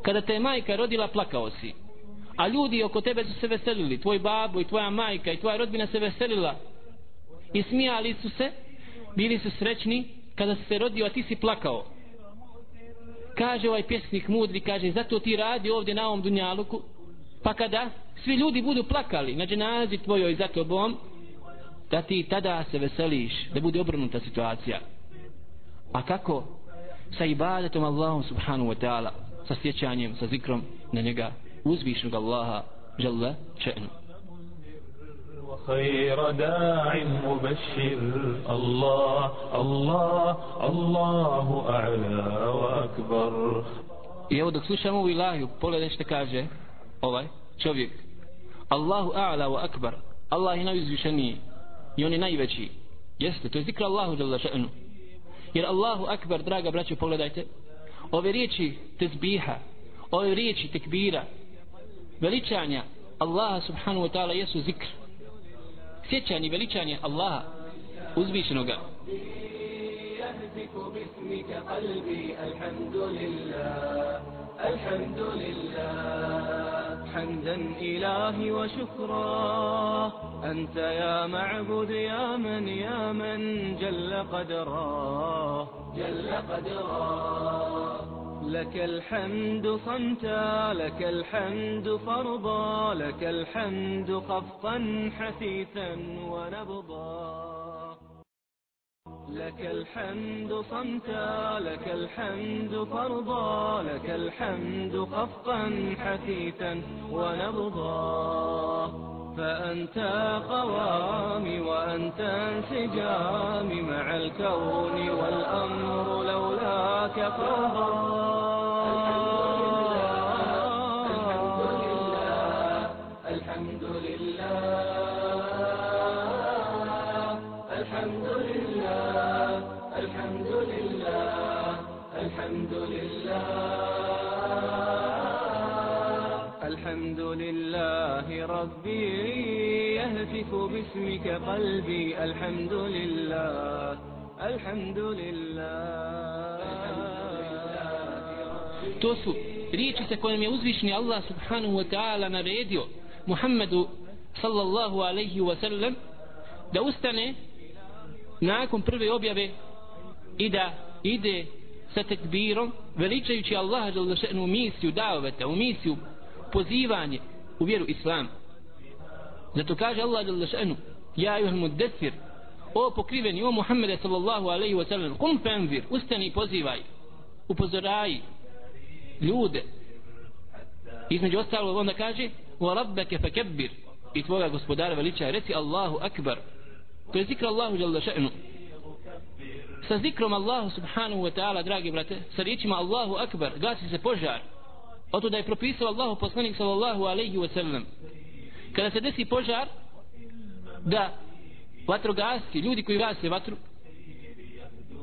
kada te majka rodila, plakao si. A ljudi oko tebe su se veselili, tvoj babo i tvoja majka i tvoja rodbina se veselila. I smijali su se, bili su srećni kada se rodio, a ti si plakao. Kaže ovaj pjesnik mudri, kaže, zato ti radi ovdje na ovom dunjaluku, pa kada svi ljudi budu plakali na dženazi tvojoj za tobom, da ti tada se veseliš, da bude obrnuta situacija. A kako? Sa ibadetom Allahom subhanahu wa ta'ala, sa sjećanjem, sa zikrom na njega uzvišnog Allaha, žele če'nu.
خير داع مبشر الله الله الله أعلى وأكبر
I evo dok slušamo ovu ilahiju, pogledaj što kaže ovaj čovjek. Allahu a'la wa akbar. Allah je najuzvišeniji i on je najveći. Jeste, to je zikra Allahu jalla še'nu. Jer Allahu akbar, draga braćo, pogledajte, ove riječi tezbiha, ove riječi tekbira, veličanja Allaha subhanahu wa ta'ala jesu zikr. Sjećanje, veličanje Allaha uzvišenoga.
يهتف باسمك قلبي الحمد لله الحمد لله حمدا إلهي وشكرا أنت يا معبود يا من يا من جل قدرا جل قدرا لك الحمد صمتا لك الحمد فرضا لك الحمد خفقا حثيثا ونبضا. لك الحمد صمتا لك الحمد فرضا لك الحمد خفقا حثيثا ونبضا. فأنت قوامي وأنت انسجامي مع الكون والأمر لولاك فرضا لله ربي يهتف باسمك قلبي الحمد لله الحمد لله
To su riječi sa kojim je uzvišni Allah subhanahu wa ta'ala naredio Muhammedu sallallahu alaihi wa sallam da ustane nakon prve objave i da ide sa tekbirom veličajući Allaha žele še'nu misiju daveta, u misiju pozivanje u vjeru Islam. Zato kaže Allah jalla še'nu Ja juhel muddesir o pokriveni, o Muhammede sallallahu alaihi wa sallam kum fanzir, ustani pozivaj upozoraj ljude. Između ostalo onda kaže wa rabbeke fekebbir i tvoga gospodara veličaj reci Allahu akbar. To je zikra Allahu jalla še'nu. Sa zikrom Allahu subhanahu wa ta'ala dragi brate sa riječima Allahu akbar gasi se požar. Oto da je propisao Allahu poslanik sallallahu alaihi wa sallam kada se desi požar da vatrogasci, ljudi koji gase vatru,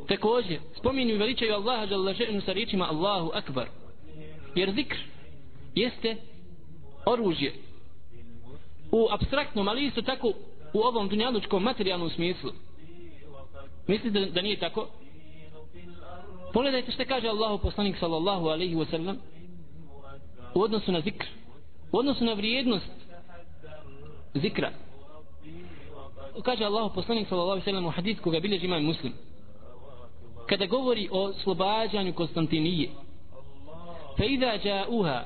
također spominju i veličaju Allaha žele sa riječima Allahu Akbar. Jer zikr jeste oružje u abstraktnom, ali isto tako u ovom dunjalučkom materijalnom smislu. Mislite da, da nije tako? Pogledajte što kaže Allahu poslanik sallallahu alaihi wasallam u odnosu na zikr, u odnosu na vrijednost zikra. Kaže Allah poslanik sallallahu alaihi sallam u hadith koga bilježi imam muslim kada govori o slobađanju Konstantinije fa iza ja'uha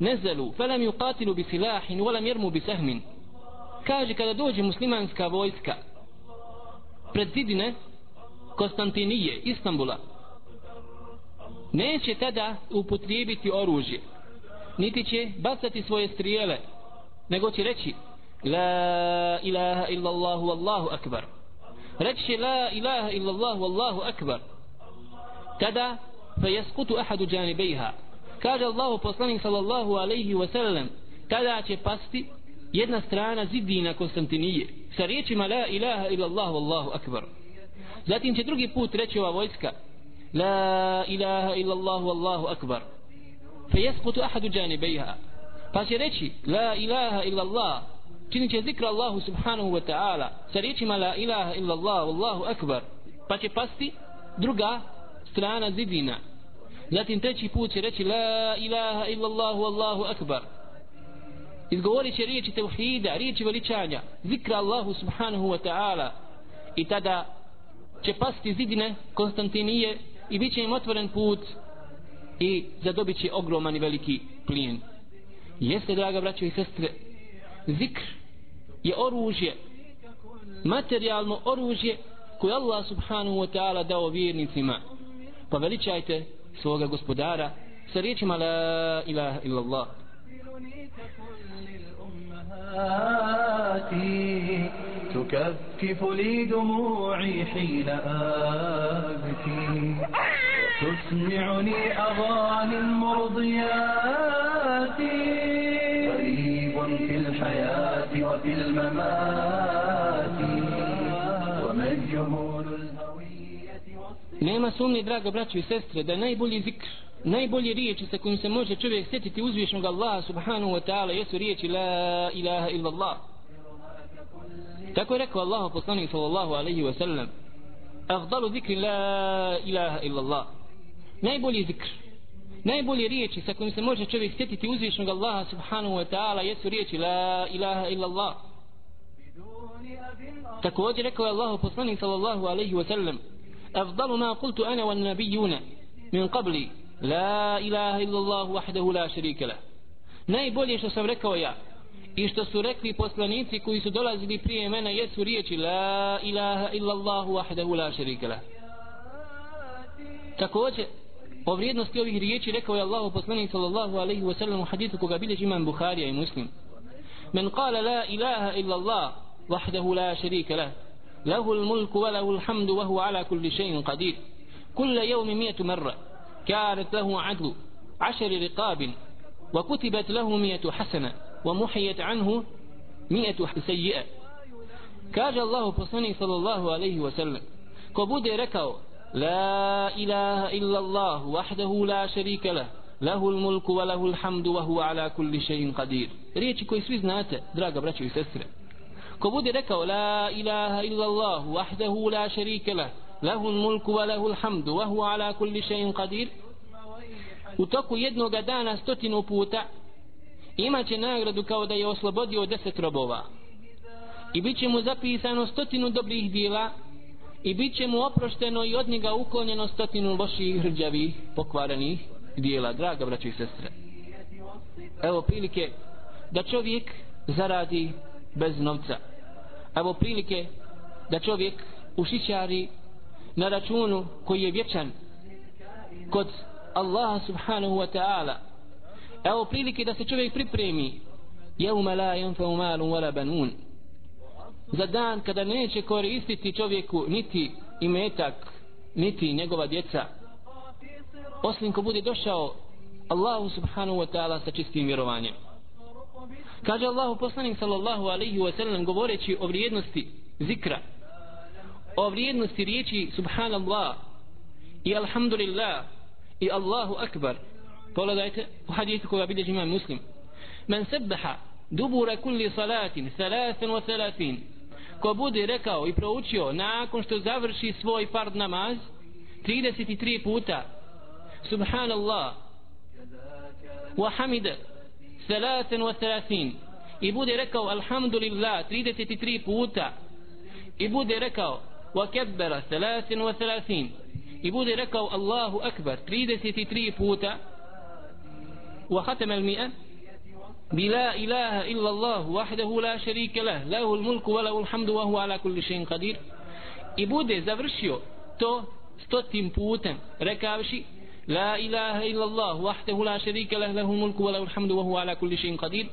nezalu fa lam yuqatilu bi silahin wa lam yarmu bi sahmin. Kaže kada dođe muslimanska vojska pred zidine Konstantinije, Istanbula neće tada upotrijebiti oružje niti će bacati svoje strijele nego će reći La ilaha illa Allah wallahu akbar. Reći će la ilaha illa Allah wallahu akbar. Tada fe jeskutu ahadu džani bejha. Kaže Allahu poslanik sallallahu alaihi wasallam tada će pasti jedna strana zidina Konstantinije sa riječima la ilaha illa Allah wallahu akbar. Zatim će drugi put reći ova vojska la ilaha illa Allah wallahu akbar. Fe jeskutu ahadu džani. Pa će reći la ilaha illa Allah čini će zikra Allahu subhanahu wa ta'ala sa riječima la ilaha illa Allah wallahu akbar pa će pasti druga strana zidina Zatim treći put će reći La ilaha illallah wallahu akbar. Izgovorit će riječi tevhida, riječi veličanja, zikra Allahu subhanahu wa ta'ala. I tada će pasti zidine Konstantinije i bit će im otvoren put i zadobit će ogroman i veliki plijen. Jeste, draga braćo i sestre, zikr je oružje, materijalno oružje koje Allah subhanahu wa ta'ala dao vjernicima. Pa veličajte svoga gospodara sa riječima la ilaha illallah
تكفكف لي دموعي حين آبكي تسمعني أغاني المرضيات قريب في الحياة وفي الممات ومجهول
Nema sumnje, draga braćo i sestre, da najbolji zikr, najbolje riječi sa kojim se može čovjek sjetiti uzvišnog Allaha subhanahu wa ta'ala jesu riječi La ilaha illallah. Tako je rekao Allah poslanik sallallahu alaihi wa sallam Afdalu zikri La ilaha illallah. Najbolji zikr, najbolje riječi sa kojim se može čovjek sjetiti uzvišnog Allaha subhanahu wa ta'ala jesu riječi la ilaha illa Allah također rekao je Allahu poslanik sallallahu alaihi wa sallam afdalu ma kultu ana wa nabijuna min qabli. La ilaha illa Allah wahdahu la sharika la najbolje što sam rekao ja i što su rekli poslanici koji su dolazili prije mene jesu riječi la ilaha illa Allah wahdahu la sharika la također o vrijednosti ovih riječi rekao je Allah poslanik sallallahu alaihi wa sallam u hadithu koga bilježi imam Buharija i Muslim men kala la ilaha illallah wahdahu la sharika lah له الملك وله الحمد وهو على كل شيء قدير كل يوم مئة مرة كانت له عدل عشر رقاب وكتبت له مئة حسنة ومحيت عنه مئة سيئة كاج الله بصني صلى الله عليه وسلم كبود ركو لا إله إلا الله وحده لا شريك له له الملك وله الحمد وهو على كل شيء قدير ريتي كويس في زنات دراجة براتي وسسرة la ركو لا إله إلا الله وحده لا شريك له له الملك وله الحمد وهو على كل شيء قدير وتكو يدنو قدانا ستتنو بوتا إما تناغر دكو دي أصلا بودي ودست ربوا إبيتي mu zapisano ستتنو dobrih ديلا i bit će mu oprošteno i od njega uklonjeno stotinu loših hrđavih pokvarenih dijela. Draga braćo i sestre evo prilike da čovjek zaradi bez novca. Evo prilike da čovjek ušićari na računu koji je vječan kod Allaha subhanahu wa ta'ala. Evo prilike da se čovjek pripremi. Jevme la yanfa'u malun wala banun za dan kada neće koristiti čovjeku niti imetak niti njegova djeca. Osim ko bude došao Allahu subhanahu wa ta'ala sa čistim vjerovanjem. Kaže Allahu poslanik sallallahu alaihi wa sallam govoreći o vrijednosti zikra o vrijednosti riječi subhanallah i alhamdulillah i Allahu akbar. Pogledajte u hadisu koga bilježi imam muslim. Men sebbeha dubura kulli salatin thalathan wa thalathin ko bude rekao i proučio nakon što završi svoj fard namaz 33 puta subhanallah wa hamida thalathan wa thalathin i bude rekao alhamdulillah 33 puta i bude rekao wa kebbera thalathan wa thalathin i bude rekao Allahu akbar 33 puta wa khatama al-mi'a بلا إله إلا الله وحده لا شريك له له الملك وله الحمد وهو على كل شيء قدير i bude završio to stotim putem rekavši لا إله إلا الله وحده لا شريك له له الملك وله الحمد وهو على كل شيء قدير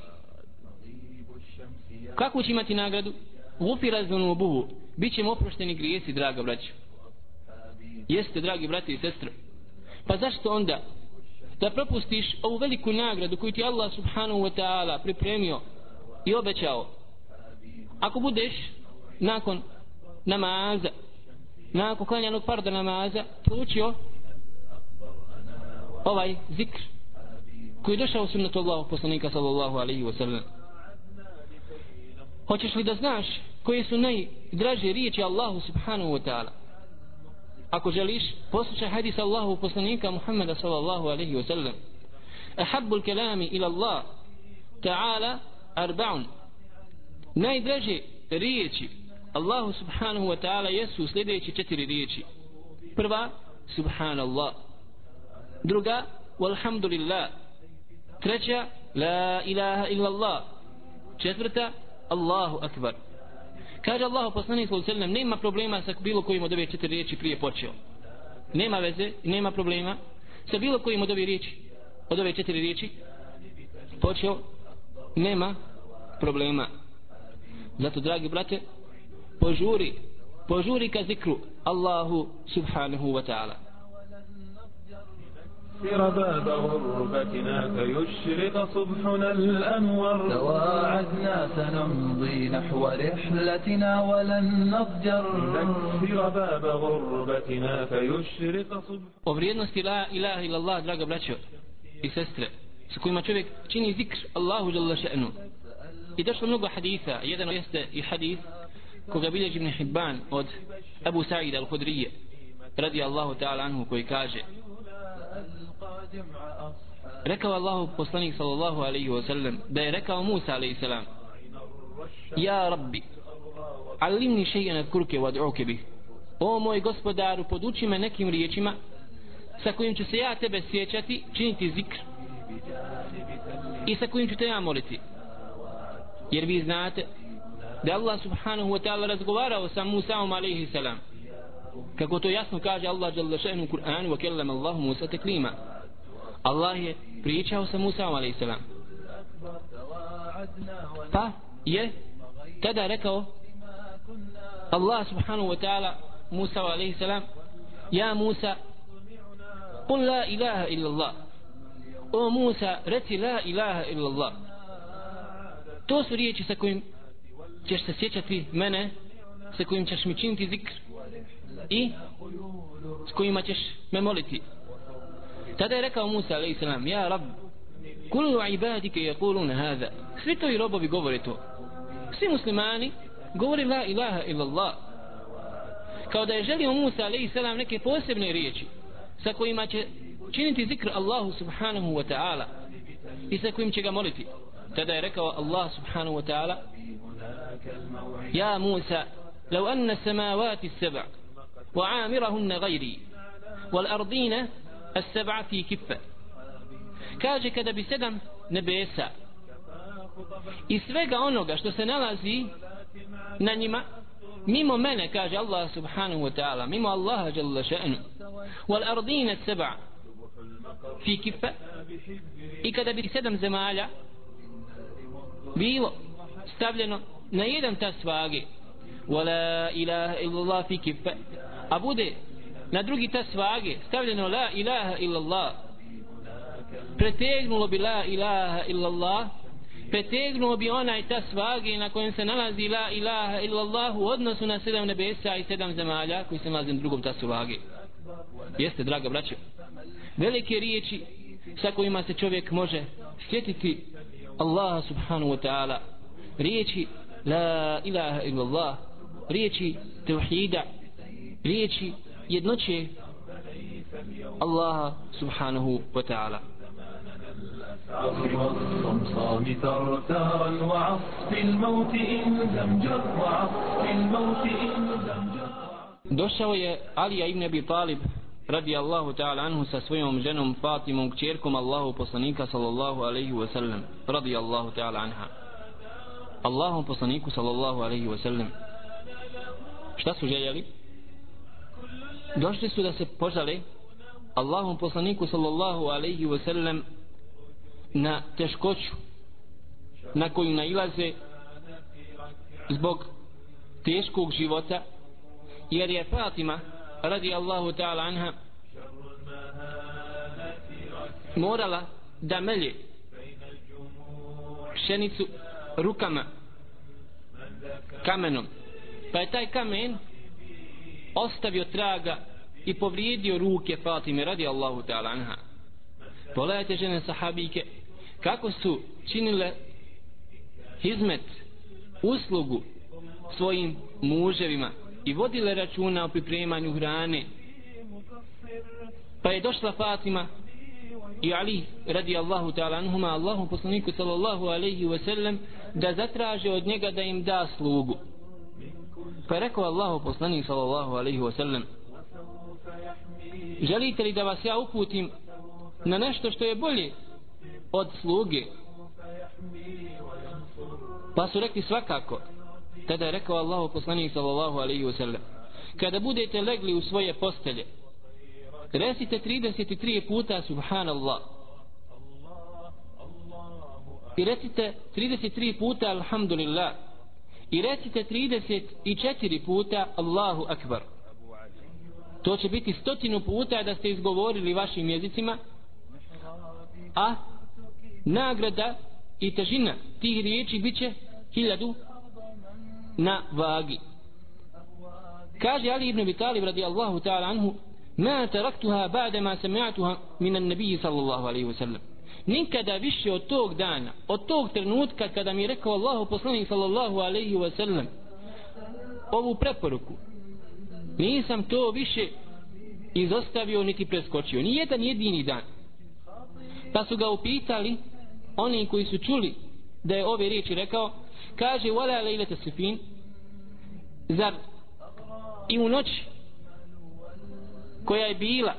kako će imati nagradu? غفرت ذنوبه bit ćemo oprošteni grijesi draga braća jeste dragi brate i sestre. Pa zašto onda da propustiš ovu veliku nagradu koju ti Allah subhanahu wa ta'ala pripremio i obećao. Ako budeš nakon namaza nakon klanjanog parda namaza proučio ovaj zikr koji je došao sunnetu Allahu poslanika sallallahu alaihi wa sallam. Hoćeš li da znaš koje su najdraže riječi Allahu subhanahu wa ta'ala? Ako želiš poslušaj hadis Allahu poslanika Muhammeda sallallahu alaihi wa sallam. Ahabbu l-kelami ila Allah ta'ala arba'un. Najdraže riječi Allahu subhanahu wa ta'ala jesu sljedeći četiri riječi. Prva subhanallah. Druga walhamdulillah. Treća la ilaha illallah. Četvrta Allahu akbar. Kaže Allah poslanik sallallahu alejhi nema problema sa bilo kojim od ove četiri riječi prije počeo. Nema veze, nema problema sa bilo kojim od ove riječi, od ove četiri riječi počeo. Nema problema. Zato dragi brate, požuri, požuri ka zikru Allahu subhanahu wa ta'ala.
يكسر باب غربتنا فيشرق صبحنا الأنور.
تواعدنا سنمضي نحو رحلتنا ولن نضجر.
يكسر باب غربتنا فيشرق
صبحنا وبريدنس لا إله إلا الله دراجة بلاتشو إسستر سكوما تشوفك تشيني ذكر الله جل شأنه إذا شنو حديثا يدنا يست الحديث كوغابيلة بن حبان أبو سعيد الخدرية رضي الله تعالى عنه كوي كاجي rekao Allahu poslanik sallallahu alaihi wa sallam da je rekao Musa alaihi salam Ja Rabbi Alimni še'an adkurke wa ad'uke bih. O moj gospodaru poduči me nekim riječima sa kojim ću se ja tebe sjećati činiti zikr i sa kojim ću te ja moliti. Jer vi znate da Allah subhanahu wa ta'ala razgovarao sa Musaom alaihi salam. Kako to jasno kaže Allah jalla še'nu u Kur'anu wa kellam Allahu Musa teklima Allah je pričao sa Musa a.s. Pa je tada rekao Allah subhanahu wa ta'ala Musa a.s. Ja Musa قل لا إله إلا الله O Musa, reci la ilaha illallah. To su riječi sa kojim ćeš se sjećati mene, sa kojim ćeš mi činiti zikr i s kojima ćeš me moliti. Tada je rekao Musa a.s. Ja Rab, kullu ibadike yakuluna hada. Svi to i robovi govore to. Svi muslimani govore la ilaha illallah. Kao da je želio Musa a.s. neke posebne riječi sa kojima će činiti zikr Allahu subhanahu wa ta'ala i sa kojim će ga moliti. Tada je rekao Allah subhanahu wa ta'ala Ja Musa, لو أن السماوات السبع وعامرهن غيري والأرضين السبعة في كفة kaže kada bi sedam nebesa i svega onoga što se nalazi na njima mimo mene kaže Allah subhanahu wa ta'ala mimo Allaha jalla še'nu wal ardina seba fi kifa i kada bi sedam zemalja bilo stavljeno na jedan tas vage wala ilaha illallah fi kifa a bude na drugi ta svage stavljeno la ilaha illallah pretegnulo bi la ilaha illallah pretegnuo bi onaj ta svage na kojem se nalazi la ilaha illallah u odnosu na sedam nebesa i sedam zemalja koji se nalazi na drugom tasu vage. Jeste, draga braćo. Velike riječi sa kojima se čovjek može sjetiti Allaha subhanahu wa ta'ala. Riječi la ilaha illallah. Riječi tevhida. Riječi jednoće Allaha subhanahu wa ta'ala.
والصمصام ثرثارا وعصف الموت إن زمجر وعصف الموت إن زمجر
Došao je Alija ibn Abi Talib radi Allahu ta'ala anhu sa svojom ženom Fatimom kćerkom Allahu poslanika sallallahu alaihi wa sallam radi Allahu ta'ala anha Allahom poslaniku sallallahu alaihi wa sallam šta su željeli Došli su da se požale Allahom poslaniku sallallahu alaihi wa sallam na teškoću na koju nailaze zbog teškog života jer je Fatima radi Allahu ta'ala anha morala da melje pšenicu rukama kamenom. Pa je taj kamen ostavio traga i povrijedio ruke Fatime radi Allahu ta'ala anha. Pogledajte žene sahabike kako su činile hizmet uslugu svojim muževima i vodile računa o pripremanju hrane. Pa je došla Fatima i Ali radi Allahu ta'ala anhuma Allahu poslaniku sallallahu alaihi wa sallam da zatraže od njega da im da slugu pa je rekao Allahu poslanik sallallahu alaihi wa sallam želite li da vas ja uputim na nešto što je bolje od sluge? Pa su rekli svakako. Tada je rekao Allahu poslanik sallallahu alaihi wa sallam kada budete legli u svoje postelje resite 33 puta subhanallah i recite 33 puta alhamdulillah i recite 34 puta Allahu akbar. To će biti stotinu puta da ste izgovorili vašim jezicima a nagrada i težina tih riječi bit će hiljadu na vagi. Kaže Ali ibn Vitalib radijallahu ta'ala anhu ma taraktuha ba'da ma sami'atuha min an-nabi sallallahu alaihi wa sallam nikada više od tog dana od tog trenutka kada mi je rekao Allahu poslanik sallallahu alaihi wa sallam ovu preporuku nisam to više izostavio niti preskočio. Ni jedan jedini dan. Pa su ga upitali oni koji su čuli da je ove riječi rekao kaže wala lejlete sufin zar i u noć koja je bila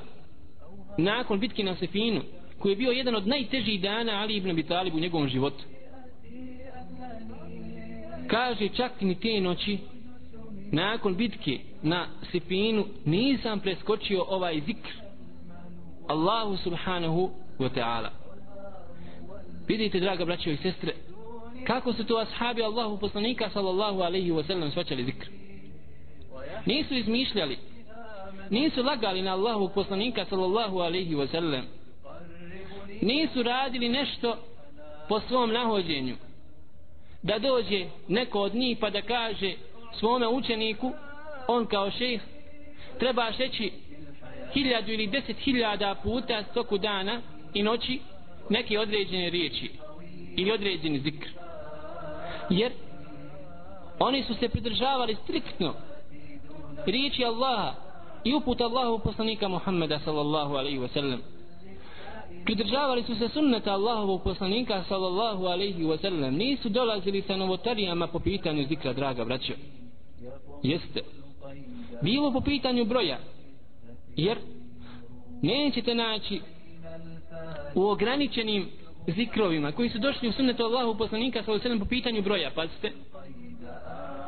nakon bitke na Sefinu koji je bio jedan od najtežih dana Ali ibn Abi Talib u njegovom životu. Kaže čak ni te noći nakon bitke na Sefinu nisam preskočio ovaj zikr Allahu subhanahu wa ta'ala. Vidite draga braćo i sestre kako su to ashabi Allahu poslanika sallallahu alaihi wa sallam svačali zikr? Nisu izmišljali nisu lagali na Allahu poslanika sallallahu alaihi wa sallam nisu radili nešto po svom nahođenju. Da dođe neko od njih pa da kaže svome učeniku on kao šejh treba šeći hiljadu ili deset hiljada puta stoku dana i noći neke određene riječi ili određeni zikr. Jer oni su se pridržavali striktno riječi Allaha i uput Allahu poslanika Muhammeda sallallahu alaihi wasallam pridržavali su se sunneta Allahovog poslanika sallallahu alaihi wa sallam. Nisu dolazili sa novotarijama po pitanju zikra draga braćo. Jeste. Bilo po pitanju broja. Jer nećete naći u ograničenim zikrovima koji su došli u sunnetu Allahu poslanika sallallahu alaihi po pitanju broja pazite.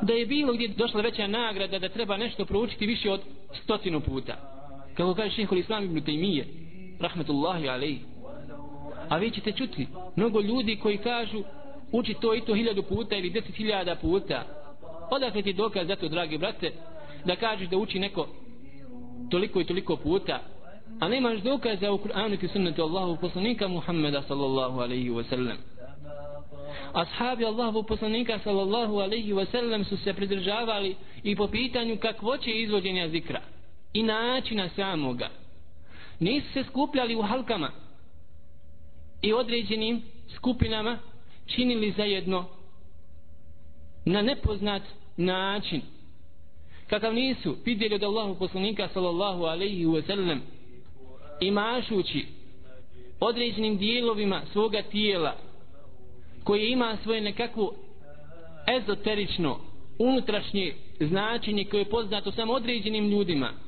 Da je bilo gdje došla veća nagrada da treba nešto proučiti više od stotinu puta. Kako kaže šehol islam ibn Taymiye rahmetullahi alaihi a vi ćete čuti mnogo ljudi koji kažu uči to i to hiljadu puta ili deset hiljada puta. Odakle ti dokaz za to dragi brate da kažeš da uči neko toliko i toliko puta? A nemaš dokaza u Kur'anu i sunnetu Allahu poslanika Muhammeda sallallahu alaihi wa sallam. Ashabi Allahu poslanika sallallahu alaihi wa sallam su se pridržavali i po pitanju kakvoće izvođenja zikra i načina samoga. Nisu se skupljali u halkama i određenim skupinama činili zajedno na nepoznat način. Kakav nisu vidjeli od Allahu poslanika sallallahu alaihi wa sallam imašući određenim dijelovima svoga tijela koje ima svoje nekakvo ezoterično unutrašnje značenje koje je poznato samo određenim ljudima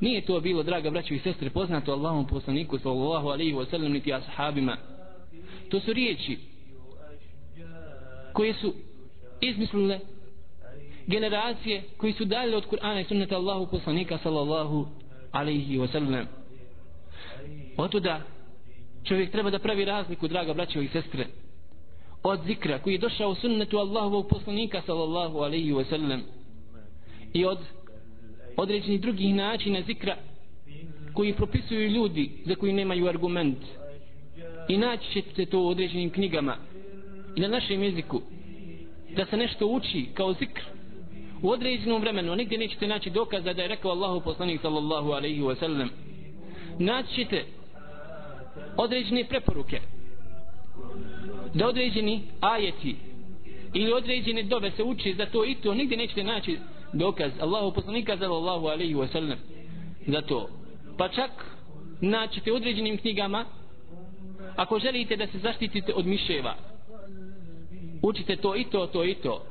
nije to bilo draga braćo i sestre poznato Allahom poslaniku sallallahu alaihi wa sallam niti ashabima. To su riječi koje su izmislile generacije koji su dalje od Kur'ana i sunnata Allahu poslanika sallallahu alaihi wa sallam. Otuda čovjek treba da pravi razliku draga braćo i sestre od zikra koji je došao u sunnetu Allahovog poslanika sallallahu alaihi wa sallam i od određenih drugih načina zikra koji propisuju ljudi za koji nemaju argument. I naći ćete to u određenim knjigama i na našem jeziku. Da se nešto uči kao zikr u određenom vremenu, nigdje nećete naći dokaz da je rekao Allahu poslanik sallallahu alaihi wa sallam. Naći ćete određene preporuke da određeni ajeti ili određene dove se uči za to i to nigdje nećete naći dokaz Allahu poslanika sallallahu alaihi wa sallam za to. Pa čak naćete određenim knjigama ako želite da se zaštitite od miševa učite to i to, to i to.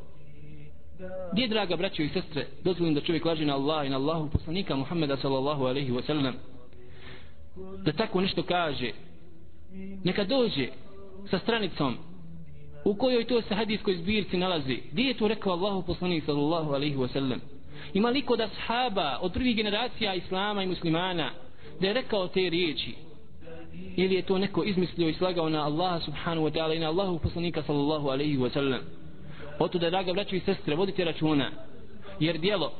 Gdje draga braćo i sestre dozvolim da čovjek laži na Allah i na Allahu poslanika Muhammeda sallallahu alaihi wa sallam? Da tako nešto kaže neka dođe sa stranicom u kojoj to se hadijskoj zbirci nalazi? Gdje je to rekao Allahu poslanik sallallahu alaihi wa sallam ima liko da sahaba od prvih generacija islama i muslimana da je rekao te riječi? Ili je to neko izmislio i slagao na Allaha subhanahu wa ta'ala i na Allahu poslanika sallallahu alaihi wa sallam oto da draga braćo i sestre vodite računa. Jer dijelo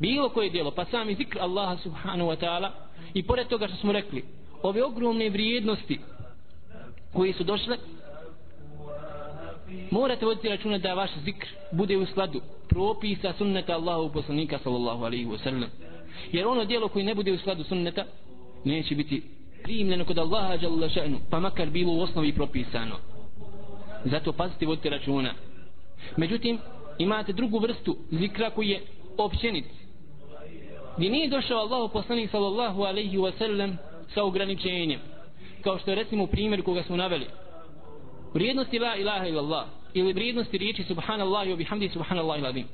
bilo koje dijelo pa sami zikr Allaha subhanahu wa ta'ala i pored toga što smo rekli ove ogromne vrijednosti koje su došle morate voditi računa da vaš zikr bude u skladu propisa sunneta Allahu poslanika sallallahu alaihi wa sallam. Jer ono dijelo koje ne bude u skladu sunneta neće biti primljeno kod Allaha jalla še'nu pa makar bilo u osnovi propisano. Zato pazite vodite računa. Međutim imate drugu vrstu zikra koji je općenit. Gdje nije došao Allahu poslanik sallallahu alaihi wa sallam sa ograničenjem. Kao što je recimo primjer koga smo naveli vrijednosti la ilaha illallah ili vrijednosti riječi subhanallah i obihamdi subhanallah iladim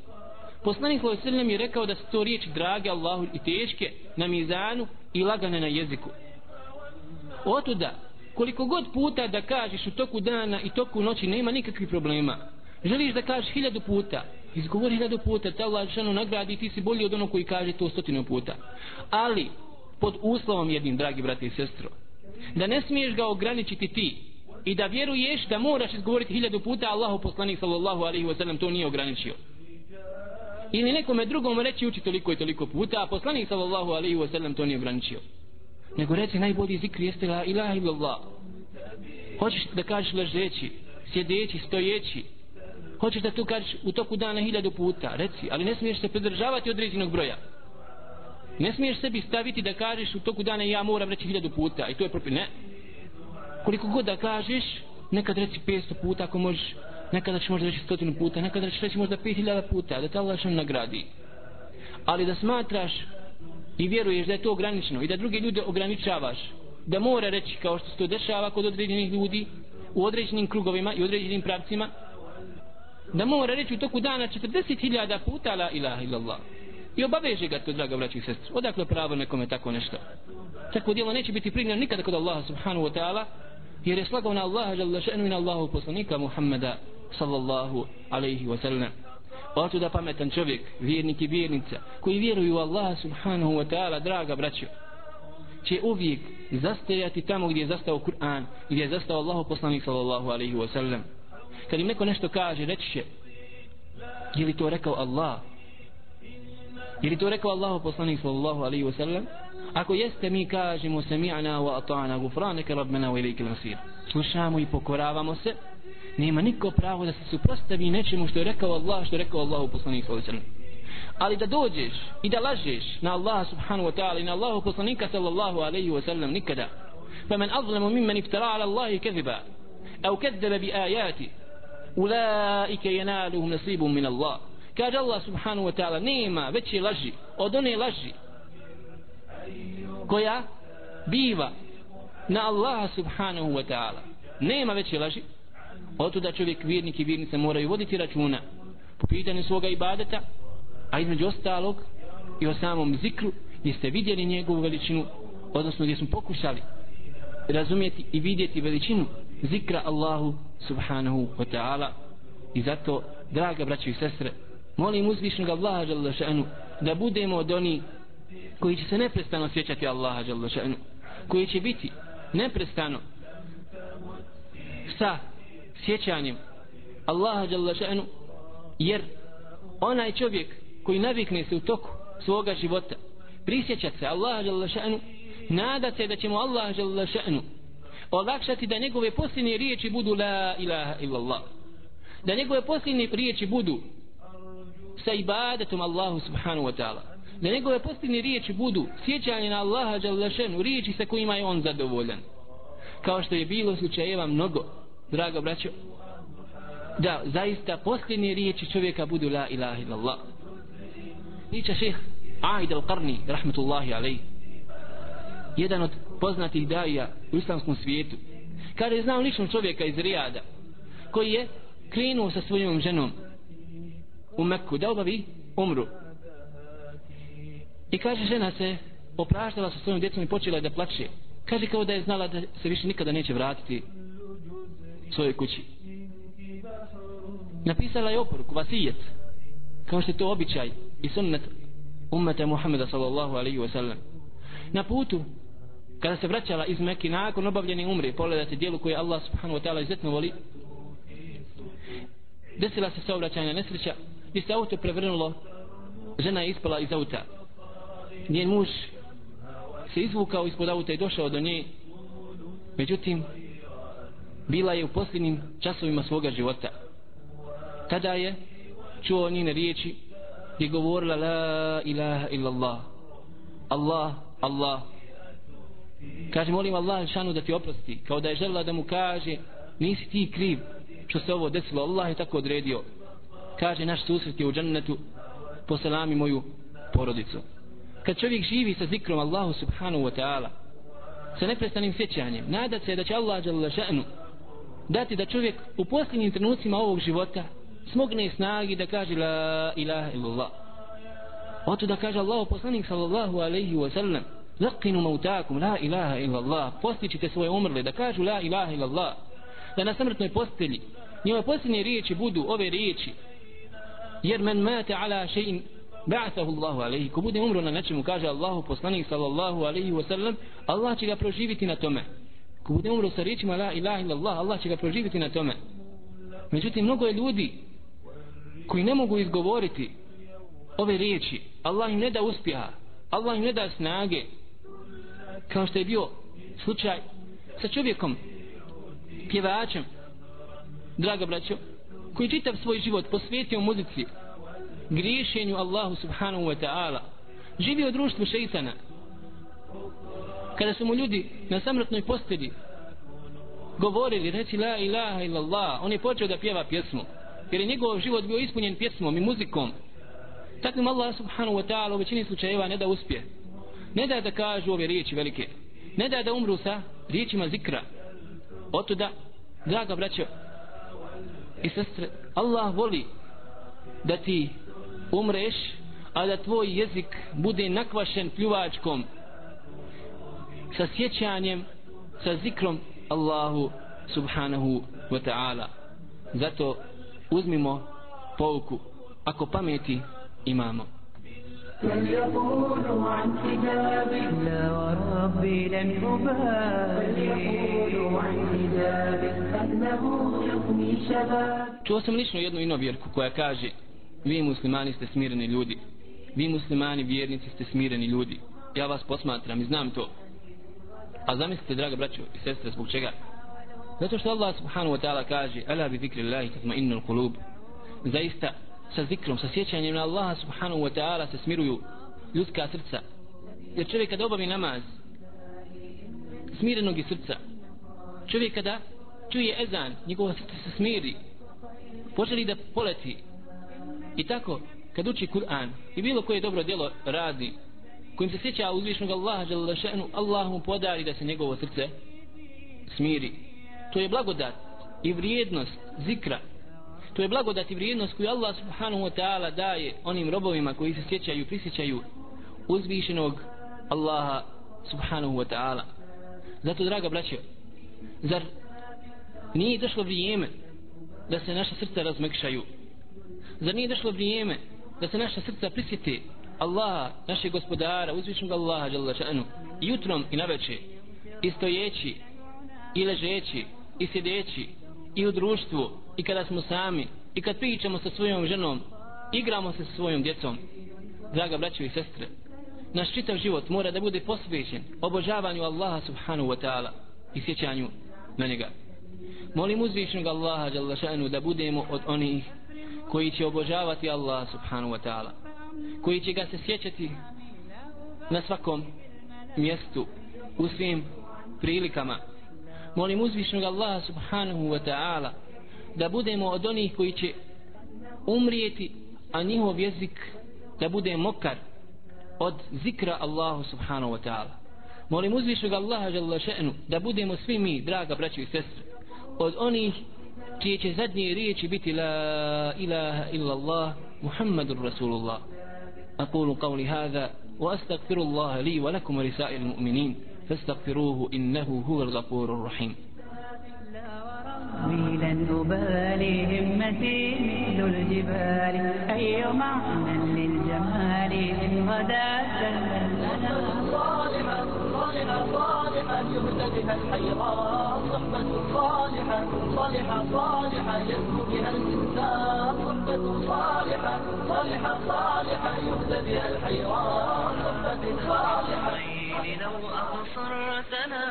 poslanik sallallahu alaihi je rekao da su to riječi drage Allahu i teške na mizanu i lagane na jeziku. Otuda koliko god puta da kažeš u toku dana i toku noći nema nikakvih problema. Želiš da kažeš hiljadu puta izgovori hiljadu puta te Allah šanu nagradi ti si bolji od onog koji kaže to stotinu puta. Ali pod uslovom jednim dragi brate i sestro da ne smiješ ga ograničiti ti i da vjeruješ da moraš izgovoriti hiljadu puta Allahu poslanik sallallahu alaihi wa sallam to nije ograničio. Ili nekome drugom reći uči toliko i toliko puta a poslanik sallallahu alaihi wa sallam to nije ograničio. Nego reci najbolji zikri jeste la ilaha illallah. Hoćeš da kažeš ležeći sjedeći, stojeći? Hoćeš da tu kažeš u toku dana hiljadu puta? Reci, ali ne smiješ se pridržavati određenog broja. Ne smiješ sebi staviti da kažeš u toku dana ja moram reći hiljadu puta i to je propi, ne koliko god da kažeš nekad reci 500 puta ako možeš nekada ćeš možda reći stotinu puta nekada ćeš reći možda 5000 puta da te Allah što nagradi. Ali da smatraš i vjeruješ da je to ograničeno i da druge ljude ograničavaš da mora reći kao što se to dešava kod određenih ljudi u određenim krugovima i određenim pravcima da mora reći u toku dana 40.000 puta la ilaha illallah. I obaveže ga to draga braći i sestri odakle pravo nekome tako nešto? Tako djelo neće biti primljeno nikada kod Allaha subhanahu wa ta'ala jer je slagao na Allaha žele še'nu i na Allahu poslanika Muhammeda sallallahu alaihi wa sallam Oto da pametan čovjek, vjernik i vjernica, koji vjeruju u Allaha subhanahu wa ta'ala, draga braćo, će uvijek zastajati tamo gdje je zastao Kur'an, gdje je zastao Allahu poslanik sallallahu alaihi wa sallam. Kad im neko nešto kaže, reći će, je li to rekao Allah? Je li to rekao Allahu poslanik sallallahu alaihi wa sallam? Ako jeste mi kažemo sami'na wa ata'na gufraneke rabbena wa ilayke nasir. Slušamo i pokoravamo se nema niko pravo da se suprostavi nečemu što je rekao Allah, što je rekao Allah u poslanih sallallahu ali da dođeš i da lažeš na Allah subhanahu wa ta'ala i na Allahu poslanika sallallahu alaihi wa sallam nikada فمن أظلم ممن افترى على الله كذبا أو كذب بآياته أولئك ينالهم نصيب من الله Allah subhanahu wa ta'ala nema veće laži od one laži koja? Biva na Allaha subhanahu wa ta'ala. Nema veće laži. Od da čovjek vjernik i vjernice moraju voditi računa po pitanju svoga ibadeta a između ostalog i o samom zikru gdje ste vidjeli njegovu veličinu odnosno gdje smo pokušali razumjeti i vidjeti veličinu zikra Allahu subhanahu wa ta'ala. I zato draga braće i sestre molim uzvišnog Allaha da budemo od oni koji će se neprestano sjećati Allaha Đalešanu koji će biti neprestano sa sjećanjem Allaha Đalešanu jer onaj čovjek koji navikne se u toku svoga života prisjećat se Allaha Đalešanu nada se da će mu Allah Đalešanu olakšati da njegove posljednje riječi budu la ilaha illallah da njegove posljednje riječi budu sa ibadetom Allahu subhanahu wa ta'ala da njegove posljednje riječi budu sjećanje na Allaha Đalešenu, riječi sa kojima je on zadovoljan. Kao što je bilo slučajeva mnogo drago braćo da zaista posljednje riječi čovjeka budu la ilaha illallah. Priča šeh Aid al-Qarni rahmetullahi alej jedan od poznatih daija u islamskom svijetu. Kada je znao lično čovjeka iz Rijada koji je krenuo sa svojom ženom u Mekku da obavi umru i kaže žena se opraštala sa svojim djecom i počela je da plače. Kaže kao da je znala da se više nikada neće vratiti svojoj kući. Napisala je oporuku vasijet kao što je to običaj i sunnet ummeta Muhammeda sallallahu alaihi wa sallam na putu kada se vraćala iz Mekke nakon obavljene umre pogledajte dijelu koje Allah subhanahu wa ta'ala izuzetno voli. Desila se saobraćajna nesreća gdje se auto prevrnulo žena je ispala iz auta njen muž se izvukao ispod auta i došao do nje. Međutim bila je u posljednjim časovima svoga života. Tada je čuo njene riječi i govorila la ilaha illallah. Allah Allah. Kaže molim Allah šanu da ti oprosti. Kao da je želila da mu kaže nisi ti kriv što se ovo desilo Allah je tako odredio. Kaže naš susret je u džennetu poselami moju porodicu kad čovjek živi sa zikrom Allahu subhanahu wa ta'ala sa neprestanim sjećanjem nada se da će Allah jalla še'nu dati da čovjek u posljednjim trenucima ovog života smogne snagi da kaže la ilaha illallah. Oto da kaže Allah poslanik sallallahu alaihi wa sallam zakinu mautakum la ilaha illallah. Postičite svoje umrle da kažu la ilaha illallah. Da na samrtnoj postelji njima posljednje riječi budu ove riječi jer men mate ala še'in ba'athahu Allahu alayhi. Ko bude umro na nečemu kaže Allahu poslanik sallallahu alejhi ve sellem Allah će ga proživiti na tome. Ko bude umro sa riječima la ilaha illallah Allah će ga proživiti na tome. Međutim mnogo je ljudi koji ne mogu izgovoriti ove riječi. Allah im ne da uspjeha. Allah im ne da snage. Kao što je bio slučaj sa čovjekom pjevačem draga braćo koji čitav svoj život posvetio muzici griješenju Allahu subhanahu wa ta'ala. Živio u društvu šeitana. Kada su mu ljudi na samrotnoj postelji govorili reći la ilaha illallah on je počeo da pjeva pjesmu. Jer je njegov život bio ispunjen pjesmom i muzikom. Takvim Allah subhanahu wa ta'ala u većini slučajeva ne da uspje. Ne da da kažu ove riječi velike. Ne da da umru sa riječima zikra. Oto da draga braćo i sestre Allah voli da ti umreš a da tvoj jezik bude nakvašen pljuvačkom sa sjećanjem sa zikrom Allahu subhanahu wa ta'ala zato uzmimo pouku ako pameti imamo
من يقول عن كتابي لا وربي لن أبالي يقول عن كتابي أنه يغني شبابي
Čuo sam lično jednu inovjerku koja kaže vi muslimani ste smireni ljudi. Vi muslimani vjernici ste smireni ljudi. Ja vas posmatram i znam to. A zamislite draga braćo i sestre zbog čega? Zato što Allah subhanahu wa ta'ala kaže Ala bi zikri Allahi tatma innul kulub Zaista sa zikrom, sa sjećanjem na Allaha subhanahu wa ta'ala se smiruju ljudska srca. Jer čovjek kada obavi namaz smirenog i srca. Čovjek kada čuje ezan njegovo srce se smiri. Poželi da poleti i tako kad uči Kur'an i bilo koje dobro djelo radi kojim se sjeća uzvišnog Allaha Đalešenu, Allah mu podari da se njegovo srce smiri. To je blagodat i vrijednost zikra. To je blagodat i vrijednost koju Allah subhanahu wa ta'ala daje onim robovima koji se sjećaju prisjećaju uzvišenog Allaha subhanahu wa ta'ala. Zato draga braćo zar nije došlo vrijeme da se naša srca razmekšaju? Zar nije došlo vrijeme da se naša srca prisjeti Allaha, našeg gospodara, uzvišnog Allaha, jalla šanu, jutrom i naveče, i stojeći, i ležeći, i sjedeći, i u društvu, i kada smo sami, i kad pričamo sa svojom ženom, igramo se sa svojom djecom. Draga braćo i sestre, naš čitav život mora da bude posvećen obožavanju Allaha subhanahu wa ta'ala i sjećanju na njega. Molim uzvišnog Allaha jalla šanu da budemo od onih koji će obožavati Allaha subhanahu wa ta'ala koji će ga se sjećati na svakom mjestu u svim prilikama. Molim uzvišnog Allaha subhanahu wa ta'ala da budemo od onih koji će umrijeti a njihov jezik da bude mokar od zikra Allahu subhanahu wa ta'ala. Molim uzvišnog Allaha da budemo svi mi draga braći i sestre od onih čije će zadnje riječi biti la ilaha illa Allah Muhammadur Rasulullah. أقول قولي هذا وأستغفر الله لي ولكم ولسائر المؤمنين فاستغفروه إنه هو الغفور الرحيم
لن أبالي همتي مثل الجبال أي معنى للجمال إن غدا لنا
صالحا صالحا صالحا يهدى بها الحيران صحبة صالحة صالحة صالحة يسمو بها الإنسان صحبة صالحة صالحة صالحة يهدى بها الحيران صحبة صالحة.
لو أبصرتنا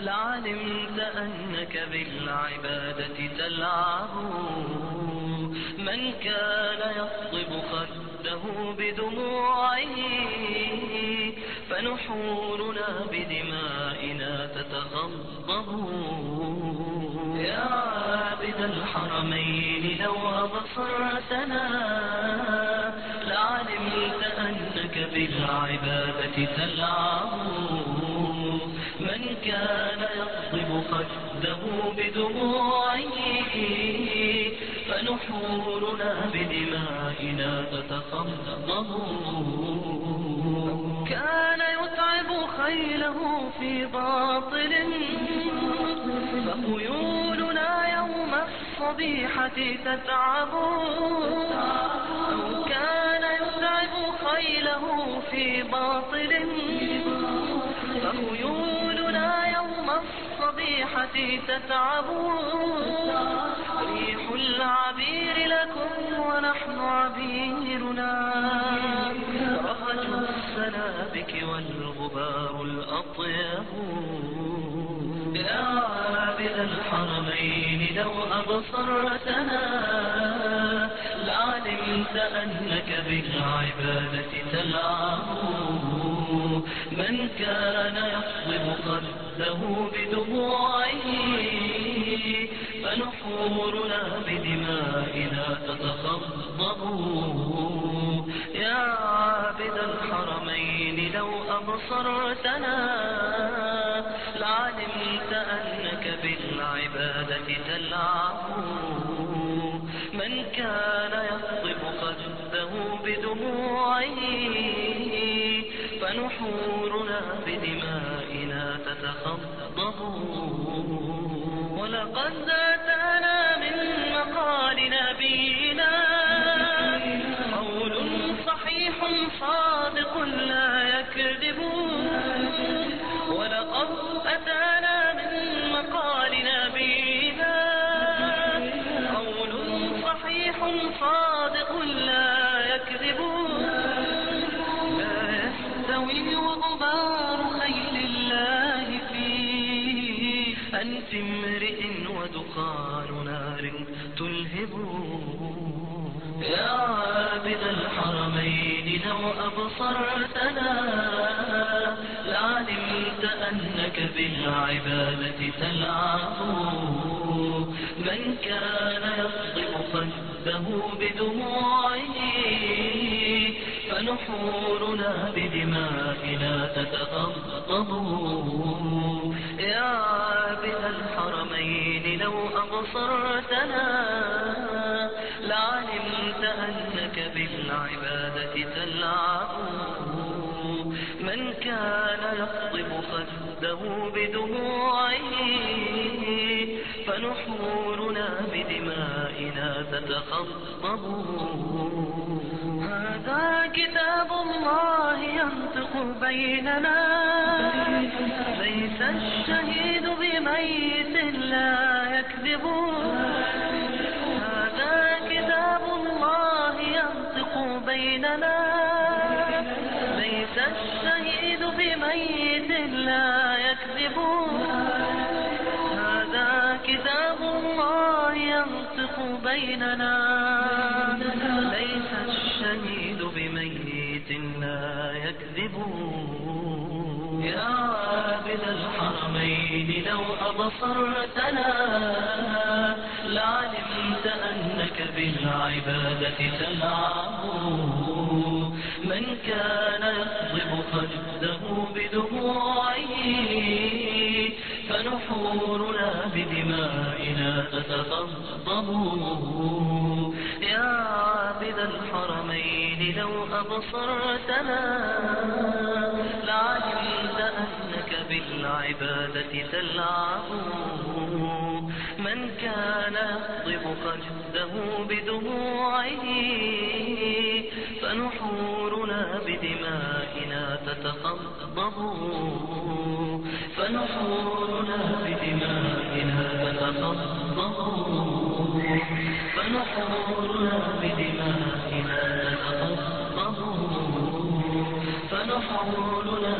لعلمت أنك بالعبادة تلعب. من كان يصب خده بدموعه فنحورنا بدمائنا تتخضب يا عابد الحرمين لو أبصرتنا لعلمت أنك بالعبادة تلعب. من كان يصب خده بدموعه فنحورنا بدمائنا تتخضب كان يتعب خيله في باطل فخيولنا يوم الصبيحة تتعب. أو كان يتعب خيله في باطل فخيولنا يوم الصبيحة تتعب. ريح العبير لكم ونحن عبيرنا. رهج السنابك والغبار الأطيب. يا عابد الحرمين لو أبصرتنا لعلمت أنك بالعبادة تلعب. من كان يصلب خده بدموعه فنحورنا بدمائنا تتخضب. يا عابد الحرمين لو أبصرتنا لعلمت أنك بالعبادة تلعب. من كان يصب خده بدموعه فنحورنا بدمائنا تتخضب. ولقد أتانا أبصرتنا لعلمت أنك بالعبادة تلعب. من كان يصدق خده بدموعه فنحورنا بدمائنا تتغضب. يا عابد الحرمين لو أبصرتنا لعلمت أنك بالعبادة خده بدموعه فنحورنا بدمائنا تتخطب هذا كتاب الله ينطق بيننا. ليس الشهيد بميت لا يكذب. هذا كتاب الله ينطق بيننا. ليس الشهيد بميت لا بيننا. ليس الشهيد بميت لا يكذب. يا عابد الحرمين لو أبصرتنا لعلمت أنك بالعبادة تلعب. من كان يصب خده بدموعه فنحورنا بدمائنا تتغضب يا عابد الحرمين لو أبصرتنا لعلمت أنك بالعبادة تلعب. من كان يصب خده بدموعه فنحورنا بدمائنا تتخضب فنحورنا بدمائنا تتخضب فتصدقوا فنحرنا بدمائنا تتصدقوا فنحرنا